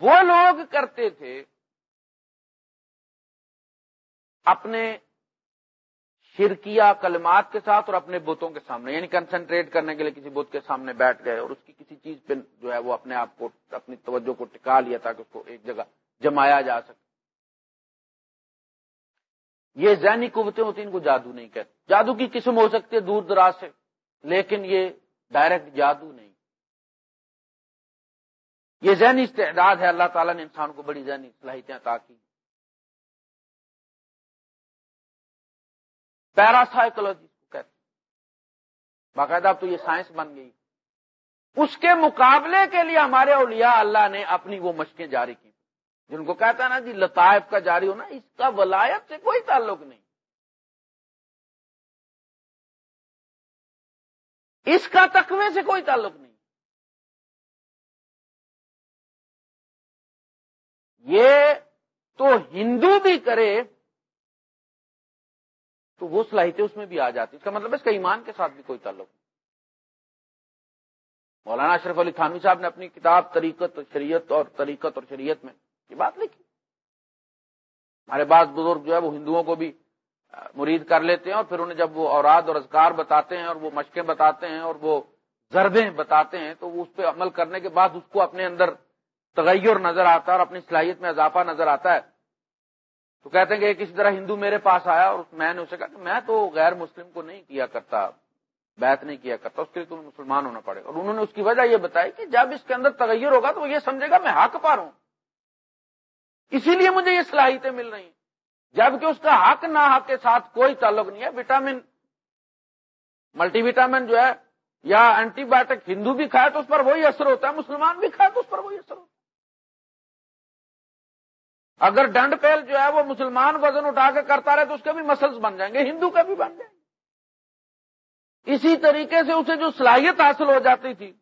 وہ لوگ کرتے تھے اپنے شرکیہ کلمات کے ساتھ اور اپنے بتوں کے سامنے یعنی کنسنٹریٹ کرنے کے لیے کسی بت کے سامنے بیٹھ گئے اور اس کی کسی چیز پہ جو ہے وہ اپنے آپ کو، اپنی توجہ کو ٹکا لیا تاکہ اس کو ایک جگہ جمایا جا سکے۔ یہ ذہنی قوتیں ہوتی ہیں، ان کو جادو نہیں کہتے۔ جادو کی قسم ہو سکتی ہے دور دراز سے، لیکن یہ ڈائریکٹ جادو نہیں۔ یہ ذہنی استعداد ہے، اللہ تعالیٰ نے انسان کو بڑی ذہنی صلاحیتیں تاکہ پیراسائیکولوجی کو کہتے باقاعدہ اب تو یہ سائنس بن گئی۔ اس کے مقابلے کے لیے ہمارے اولیاء اللہ نے اپنی وہ مشقیں جاری کی جن کو کہتا ہے نا جی لطائف کا جاری ہونا، اس کا ولایت سے کوئی تعلق نہیں۔ اس کا تقوی سے کوئی تعلق نہیں۔ یہ تو ہندو بھی کرے تو وہ صلاحیتیں اس میں بھی آ جاتی اس کا مطلب اس کا ایمان کے ساتھ بھی کوئی تعلق نہیں۔ مولانا اشرف علی تھانوی صاحب نے اپنی کتاب طریقت شریعت اور طریقت اور شریعت میں یہ بات لکھی۔ ہمارے بعض بزرگ جو ہے وہ ہندوؤں کو بھی مرید کر لیتے ہیں اور پھر انہیں جب وہ اوراد اور اذکار بتاتے ہیں اور وہ مشقیں بتاتے ہیں اور وہ ضربیں بتاتے ہیں تو وہ اس پہ عمل کرنے کے بعد اس کو اپنے اندر تغیر نظر آتا ہے اور اپنی صلاحیت میں اضافہ نظر آتا ہے۔ تو کہتے ہیں کہ کسی طرح ہندو میرے پاس آیا اور میں نے اسے کہا کہ میں تو غیر مسلم کو نہیں کیا کرتا بیت نہیں کیا کرتا، اس کے لیے تمہیں مسلمان ہونا پڑے گا۔ اور انہوں نے اس کی وجہ یہ بتائی کہ جب اس کے اندر تغیر ہوگا تو وہ یہ سمجھے گا میں حق پا رہا ہوں۔ اسی لیے مجھے یہ صلاحیتیں مل رہی ہیں۔ جبکہ اس کا حق نہ حق کے ساتھ کوئی تعلق نہیں ہے، وٹامن، ملٹی وٹامن جو ہے، یا اینٹی بایوٹک ہندو بھی کھائے تو اس پر وہی اثر ہوتا ہے، مسلمان بھی کھائے تو اس پر وہی اثر ہوتا ہے۔ اگر ڈنڈ پیل جو ہے وہ مسلمان وزن اٹھا کے کرتا رہے تو اس کے بھی مسلس بن جائیں گے، ہندو کے بھی بن جائیں گے۔ اسی طریقے سے اسے جو صلاحیت حاصل ہو جاتی تھی،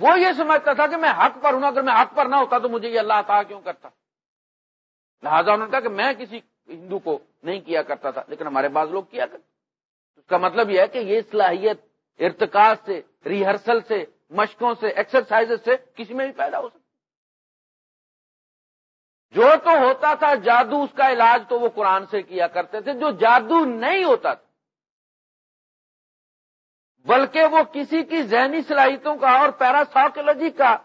وہ یہ سمجھتا تھا کہ میں حق پر ہوں، اگر میں حق پر نہ ہوتا تو مجھے یہ اللہ عطا کیوں کرتا؟ لہٰذا انہوں نے کہا کہ میں کسی ہندو کو نہیں کیا کرتا تھا، لیکن ہمارے بعض لوگ کیا کرتے اس کا مطلب یہ ہے کہ یہ صلاحیت ارتکاز سے ریہرسل سے، مشقوں سے ایکسرسائز سے کسی میں بھی پیدا ہو سکتی۔ جو تو ہوتا تھا جادو، اس کا علاج تو وہ قرآن سے کیا کرتے تھے، جو جادو نہیں ہوتا تھا، بلکہ وہ کسی کی ذہنی صلاحیتوں کا اور پیراسائکولوجی کا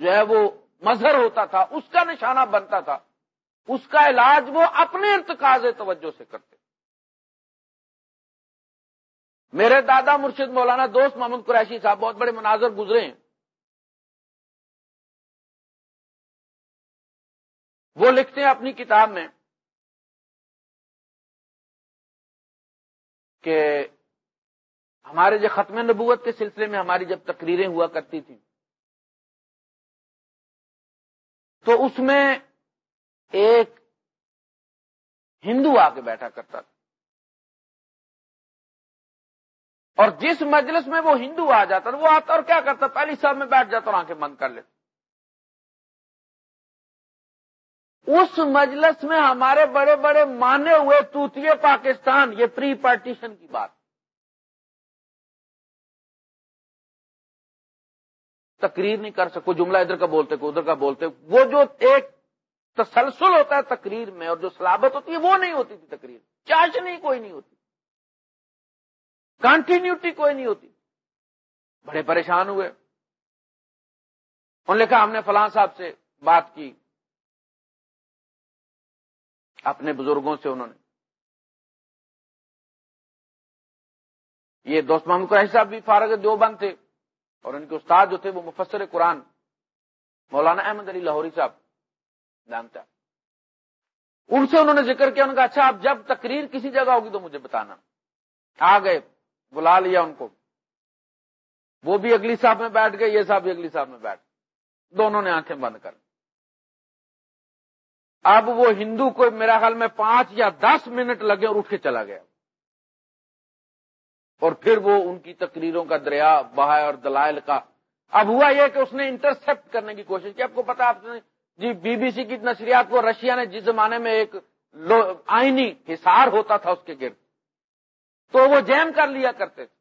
جو ہے وہ مظہر ہوتا تھا، اس کا نشانہ بنتا تھا، اس کا علاج وہ اپنے ارتقاض توجہ سے کرتے میرے دادا مرشد مولانا دوست محمد قریشی صاحب بہت بڑے مناظر گزرے ہیں۔ وہ لکھتے ہیں اپنی کتاب میں کہ ہمارے جو ختم نبوت کے سلسلے میں ہماری جب تقریریں ہوا کرتی تھیں، تو اس میں ایک ہندو آ کے بیٹھا کرتا تھا۔ اور جس مجلس میں وہ ہندو آ جاتا وہ آتا اور کیا کرتا پہلی صاحب میں بیٹھ جاتا اور آنکھیں بند کر لیتا۔ اس مجلس میں ہمارے بڑے بڑے مانے ہوئے توتیے پاکستان، یہ پری پارٹیشن کی بات۔ تقریر نہیں کر سکو جملہ ادھر کا بولتے کو ادھر کا بولتے۔ وہ جو ایک تسلسل ہوتا ہے تقریر میں اور جو سلابت ہوتی ہے، وہ نہیں ہوتی تھی تقریر۔ چاشنی کوئی نہیں ہوتی۔ کنٹینیوٹی کوئی نہیں ہوتی۔ بڑے پریشان ہوئے۔ انہوں نے کہا ہم نے فلاں صاحب سے بات کی۔ اپنے بزرگوں سے انہوں نے۔ یہ دوست محمد قریش صاحب بھی فارغ دو بند تھے اور ان کے استاد جو تھے وہ مفسر قرآن، مولانا احمد علی لاہوری صاحب جانتا ان سے انہوں نے ذکر کیا ان کا اچھا آپ جب تقریر کسی جگہ ہوگی تو مجھے بتانا۔ آ گئے، بلا لیا ان کو۔ وہ بھی اگلی صاحب میں بیٹھ گئے، یہ صاحب بھی اگلی صاحب میں بیٹھ دونوں نے آنکھیں بند کر اب وہ ہندو کو میرا خیال میں پانچ یا دس منٹ لگے اور اٹھ کے چلا گیا۔ اور پھر وہ ان کی تقریروں کا دریا بہا اور دلائل کا۔ اب ہوا یہ کہ اس نے انٹرسپٹ کرنے کی کوشش کی۔ آپ کو پتا آپ نے جی بی بی سی کی نشریات کو رشیا نے جس زمانے میں ایک آئینی حصار ہوتا تھا اس کے گرد۔ تو وہ جیم کر لیا کرتے تھے۔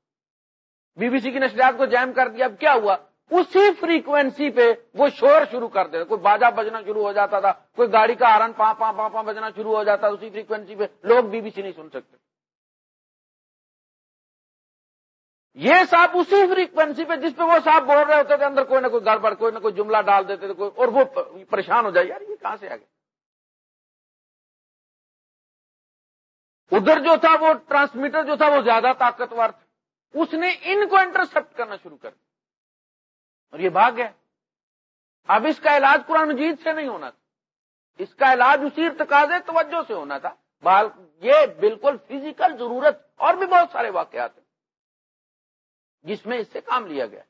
بی بی سی کی نشریات کو جیم کر دیا۔ اب کیا ہوا؟ اسی فریکوینسی پہ وہ شور شروع کر دیتے۔ کوئی باجا بجنا شروع ہو جاتا تھا، کوئی گاڑی کا آرن پاں پاں پاں پاں بجنا شروع ہو جاتا اسی فریکوینسی پہ۔ لوگ بی بی سی نہیں سن سکتے۔ یہ صاحب اسی فریکوینسی پہ جس پہ وہ صاحب بول رہے ہوتے تھے، اندر کوئی نہ کوئی گڑبڑ، کوئی نہ کوئی جملہ ڈال دیتے تھے، کوئی اور وہ پریشان ہو جائے، یار یہ کہاں سے آ ادھر جو تھا وہ ٹرانسمیٹر جو تھا وہ زیادہ طاقتور تھا۔ اس نے ان کو انٹرسپٹ کرنا شروع کر دیا۔ اور یہ بھاگ گیا اب اس کا علاج قرآن مجید سے نہیں ہونا تھا۔ اس کا علاج اسی ارتقاض توجہ سے ہونا تھا۔ بال یہ بالکل فزیکل ضرورت اور بھی بہت سارے واقعات ہیں۔ جس میں اس سے کام لیا گیا۔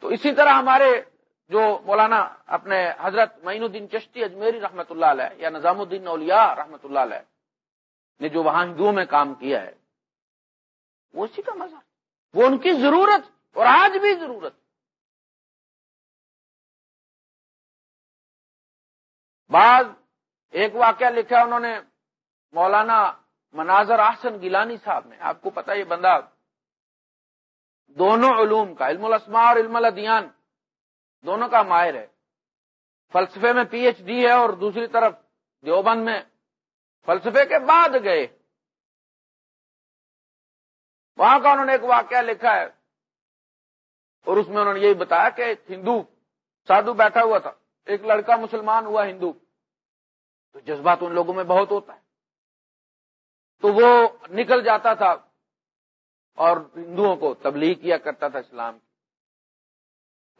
تو اسی طرح ہمارے جو مولانا اپنے حضرت معین الدین چشتی اجمیری رحمت اللہ علیہ یا نظام الدین اولیاء رحمت اللہ علیہ نے جو وہاں ہندوؤں میں کام کیا ہے، وہ اسی کا مزہ وہ ان کی ضرورت اور آج بھی ضرورت بعض ایک واقعہ لکھا انہوں نے مولانا مناظر احسن گیلانی صاحب نے۔ آپ کو پتا یہ بندہ دونوں علوم کا، علم الاسماء اور علم الدیان دونوں کا ماہر ہے۔ فلسفے میں پی ایچ ڈی ہے اور دوسری طرف دیوبند میں فلسفے کے بعد گئے۔ وہاں کا انہوں نے ایک واقعہ لکھا ہے۔ اور اس میں انہوں نے یہی بتایا کہ ہندو، سادھو بیٹھا ہوا تھا، ایک لڑکا مسلمان ہوا ہندو۔ تو جذبات ان لوگوں میں بہت ہوتا ہے۔ تو وہ نکل جاتا تھا اور ہندوؤں کو تبلیغ کیا کرتا تھا اسلام۔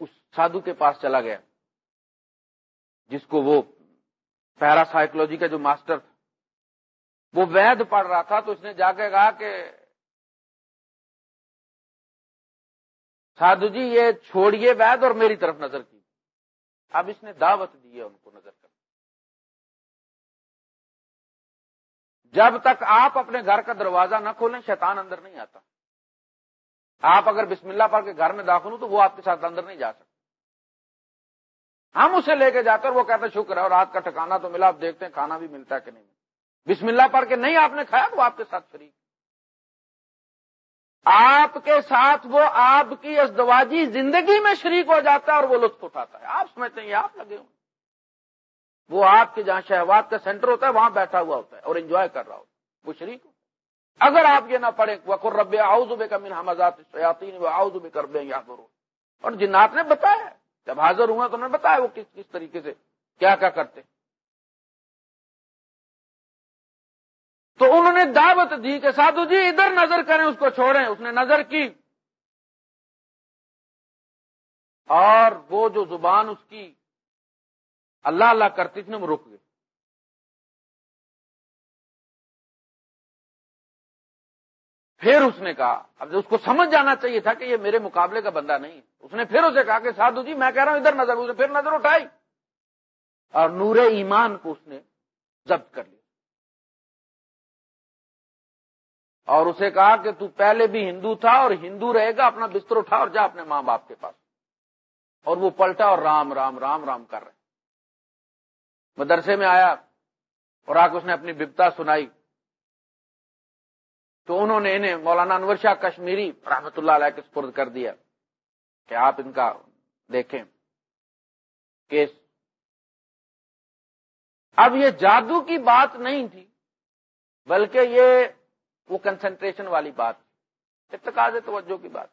اس سادھو کے پاس چلا گیا، جس کو وہ پیرا سائیکولوجی کا جو ماسٹر تھا، وہ وید پڑھ رہا تھا۔ تو اس نے جا کے کہا کہ سادھو جی یہ چھوڑیے وید اور میری طرف نظر کی اب اس نے دعوت دی ہے ان کو نظر کر جب تک آپ اپنے گھر کا دروازہ نہ کھولیں، شیطان اندر نہیں آتا۔ آپ اگر بسم اللہ پڑھ کے گھر میں داخل ہوں تو وہ آپ کے ساتھ اندر نہیں جا سکتے ہم اسے لے کے جاتے وہ کہتے شکر ہے اور رات کا ٹھکانا تو ملا آپ دیکھتے ہیں کھانا بھی ملتا ہے کہ نہیں بسم اللہ پڑھ کے نہیں آپ نے کھایا تو آپ کے ساتھ شریک آپ کے ساتھ وہ آپ کی ازدواجی زندگی میں شریک ہو جاتا ہے اور وہ لطف اٹھاتا ہے۔ آپ سمجھتے ہیں آپ لگے ہوں وہ آپ کے جہاں شہوات کا سینٹر ہوتا ہے، وہاں بیٹھا ہوا ہوتا ہے اور انجوائے کر رہا ہوتا ہے۔ وہ شریک ہوتا ہے۔ اگر آپ یہ نہ پڑھیں وقر رب آؤزبے کا من حمزات شیاتی آؤزبے کر دیں یا کرو اور جنات نے بتایا جب حاضر ہوا تو انہوں نے بتایا وہ کس کس طریقے سے، کیا کیا کرتے تو انہوں نے دعوت دی کہ سادھو جی ادھر نظر کریں، اس کو چھوڑیں۔ اس نے نظر کی۔ اور وہ جو زبان اس کی اللہ اللہ کرتی تھی نا، وہ رک گئی۔ پھر اس نے کہا، اب اس کو سمجھ جانا چاہیے تھا کہ یہ میرے مقابلے کا بندہ نہیں اس نے پھر اسے کہا کہ سادھو جی میں کہہ رہا ہوں ادھر نظر۔ اس نے پھر نظر اٹھائی۔ اور نور ایمان کو اس نے ضبط کر لیا۔ اور اسے کہا کہ تو پہلے بھی ہندو تھا اور ہندو رہے گا، اپنا بستر اٹھا اور جا اپنے ماں باپ کے پاس۔ اور وہ پلٹا اور رام رام رام رام کر رہے۔ مدرسے میں آیا اور آ کے اس نے اپنی بپتا سنائی۔ تو انہوں نے انہیں، مولانا انور شاہ کشمیری رحمت اللہ علیہ کے سپرد کر دیا کہ آپ ان کا دیکھیں کیس اب یہ جادو کی بات نہیں تھی، بلکہ یہ وہ کنسنٹریشن والی بات اتقاض توجہ کی بات۔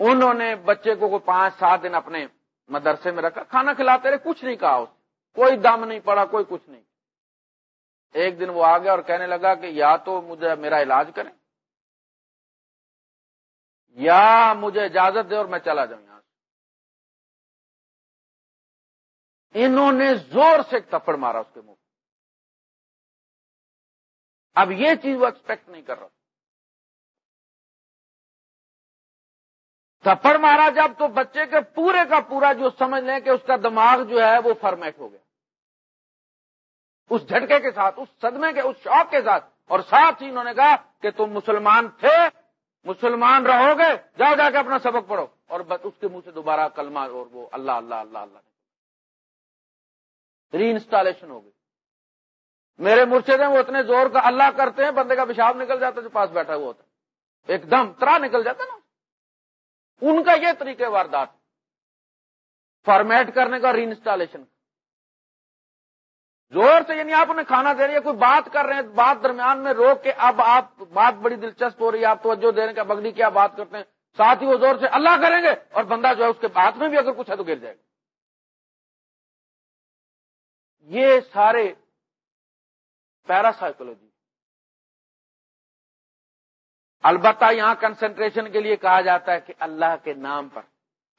انہوں نے بچے کو کوئی پانچ سات دن اپنے مدرسے میں رکھا، کھانا کھلاتے رہے، کچھ نہیں کہا اس کوئی دم نہیں پڑا، کوئی کچھ نہیں۔ ایک دن وہ آ گیا اور کہنے لگا کہ یا تو مجھے میرا علاج کریں، یا مجھے اجازت دے اور میں چلا جاؤں یہاں سے۔ انہوں نے زور سے تھپڑ مارا اس کے منہ اب یہ چیز وہ ایکسپیکٹ نہیں کر رہا۔ تھپڑ مارا جب تو بچے کے پورے کا پورا جو سمجھ لیں کہ اس کا دماغ جو ہے وہ فرمیٹ ہو گیا۔ اس جھٹکے کے ساتھ، اس صدمے کے، اس شوق کے ساتھ۔ اور ساتھ ہی انہوں نے کہا کہ تم مسلمان تھے، مسلمان رہو گے، جاؤ جا کے اپنا سبق پڑھو۔ اور اس کے منہ سے دوبارہ کلمہ اور وہ اللہ اللہ اللہ اللہ۔ ری انسٹالیشن ہو گئی۔ میرے مرشد ہیں، وہ اتنے زور کا اللہ کرتے ہیں، بندے کا پیشاب نکل جاتا ہے جو پاس بیٹھا ہوا ہوتا ہے۔ ایک دم ترا نکل جاتا نا۔ ان کا یہ طریقہ واردات۔ فارمیٹ کرنے کا ری انسٹالیشن زور سے یعنی آپ انہیں کھانا دے رہی ہے کوئی بات کر رہے ہیں، بات درمیان میں روک کے اب آپ، بات بڑی دلچسپ ہو رہی ہے، آپ توجہ دے رہے ہیں کہ بگڑی کیا بات کرتے ہیں۔ ساتھ ہی وہ زور سے اللہ کریں گے اور بندہ جو ہے اس کے ہاتھ میں بھی اگر کچھ ہے تو گر جائے گا۔ یہ سارے پیراسائیکولوجی۔ البتہ یہاں کنسنٹریشن کے لیے کہا جاتا ہے کہ اللہ کے نام پر،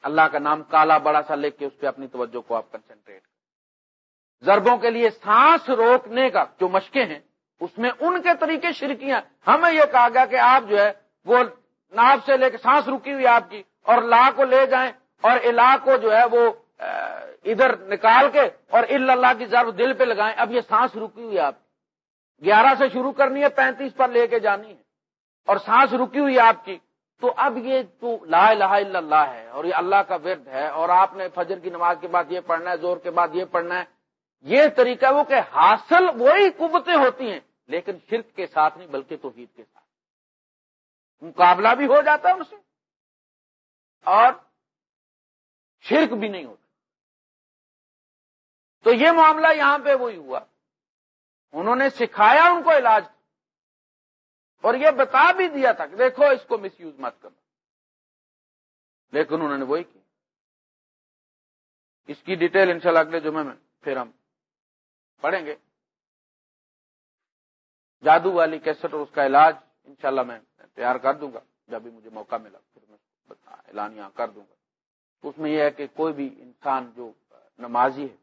اللہ کا نام کالا بڑا سا لے کے اس پہ اپنی توجہ کو آپ کنسنٹریٹ کریں۔ ضربوں کے لیے سانس روکنے کا جو مشقیں ہیں، اس میں ان کے طریقے شرکیاں۔ ہمیں یہ کہا گیا کہ آپ جو ہے، وہ ناپ سے لے کے سانس رکی ہوئی آپ کی، اور لا کو لے جائیں، اور الا کو جو ہے وہ ادھر نکال کے، اور اللہ کی ضرب دل پہ لگائیں۔ اب یہ سانس رکی ہوئی آپ کی۔ گیارہ سے شروع کرنی ہے، پینتیس پر لے کے جانی ہے۔ اور سانس رکی ہوئی آپ کی۔ تو اب یہ تو لا الہ الا اللہ ہے اور یہ اللہ کا ورد ہے۔ اور آپ نے فجر کی نماز کے بعد یہ پڑھنا ہے زور کے بعد یہ پڑھنا ہے۔ یہ طریقہ وہ کہ حاصل وہی قوتیں ہوتی ہیں، لیکن شرک کے ساتھ نہیں، بلکہ توحید کے ساتھ۔ مقابلہ بھی ہو جاتا ہے ان سے۔ اور شرک بھی نہیں ہوتا۔ تو یہ معاملہ یہاں پہ وہی ہوا۔ انہوں نے سکھایا ان کو علاج اور یہ بتا بھی دیا تھا کہ دیکھو، اس کو مس یوز مت کرنا لیکن انہوں نے وہی کی اس کی ڈیٹیل انشاءاللہ اگلے جمعے میں پھر ہم پڑھیں گے۔ جادو والی کیسٹ اور اس کا علاج انشاءاللہ میں تیار کر دوں گا۔ جب بھی مجھے موقع ملا پھر میں اعلان یہاں کر دوں گا۔ اس میں یہ ہے کہ کوئی بھی انسان جو نمازی ہے،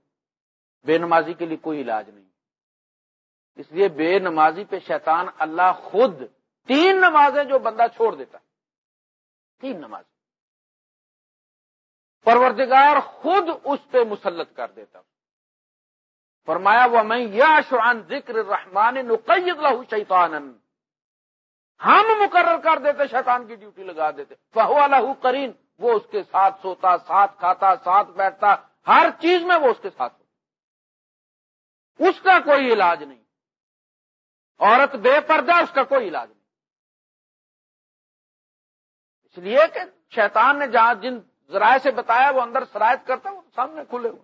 بے نمازی کے لیے کوئی علاج نہیں۔ اس لیے بے نمازی پہ شیطان اللہ خود تین نمازیں جو بندہ چھوڑ دیتا تین نماز پروردگار خود اس پہ مسلط کر دیتا فرمایا وہ میں یا شران ذکر رحمان نقید لہو شیطان ہم مقرر کر دیتے، شیطان کی ڈیوٹی لگا دیتے۔ فہو لہو کرین وہ اس کے ساتھ سوتا، ساتھ کھاتا، ساتھ بیٹھتا۔ ہر چیز میں وہ اس کے ساتھ ہوتا۔ اس کا کوئی علاج نہیں۔ عورت بے پردہ اس کا کوئی علاج نہیں۔ اس لیے کہ شیطان نے جہاں جن ذرائع سے بتایا، وہ اندر شرائط کرتا وہ سامنے کھلے ہوئے۔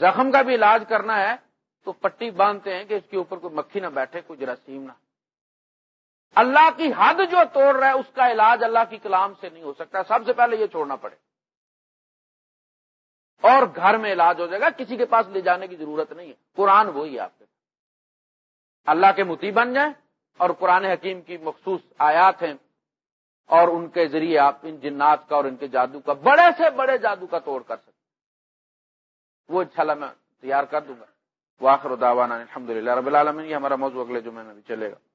زخم کا بھی علاج کرنا ہے، تو پٹی باندھتے ہیں کہ اس کے اوپر کوئی مکھی نہ بیٹھے، کوئی جراثیم نہ۔ اللہ کی حد جو توڑ رہا ہے، اس کا علاج اللہ کی کلام سے نہیں ہو سکتا۔ سب سے پہلے یہ چھوڑنا پڑے۔ اور گھر میں علاج ہو جائے گا، کسی کے پاس لے جانے کی ضرورت نہیں ہے۔ قرآن وہی ہے آپ کے اللہ کے متی بن جائیں اور قرآن حکیم کی مخصوص آیات ہیں اور ان کے ذریعے آپ ان جنات کا اور ان کے جادو کا بڑے سے بڑے جادو کا توڑ کر سکتے وہ انشاءاللہ میں تیار کر دوں گا۔ واخر داوانا الحمد للہ رب العالمین، یہ ہمارا موضوع اگلے جمعے میں بھی چلے گا۔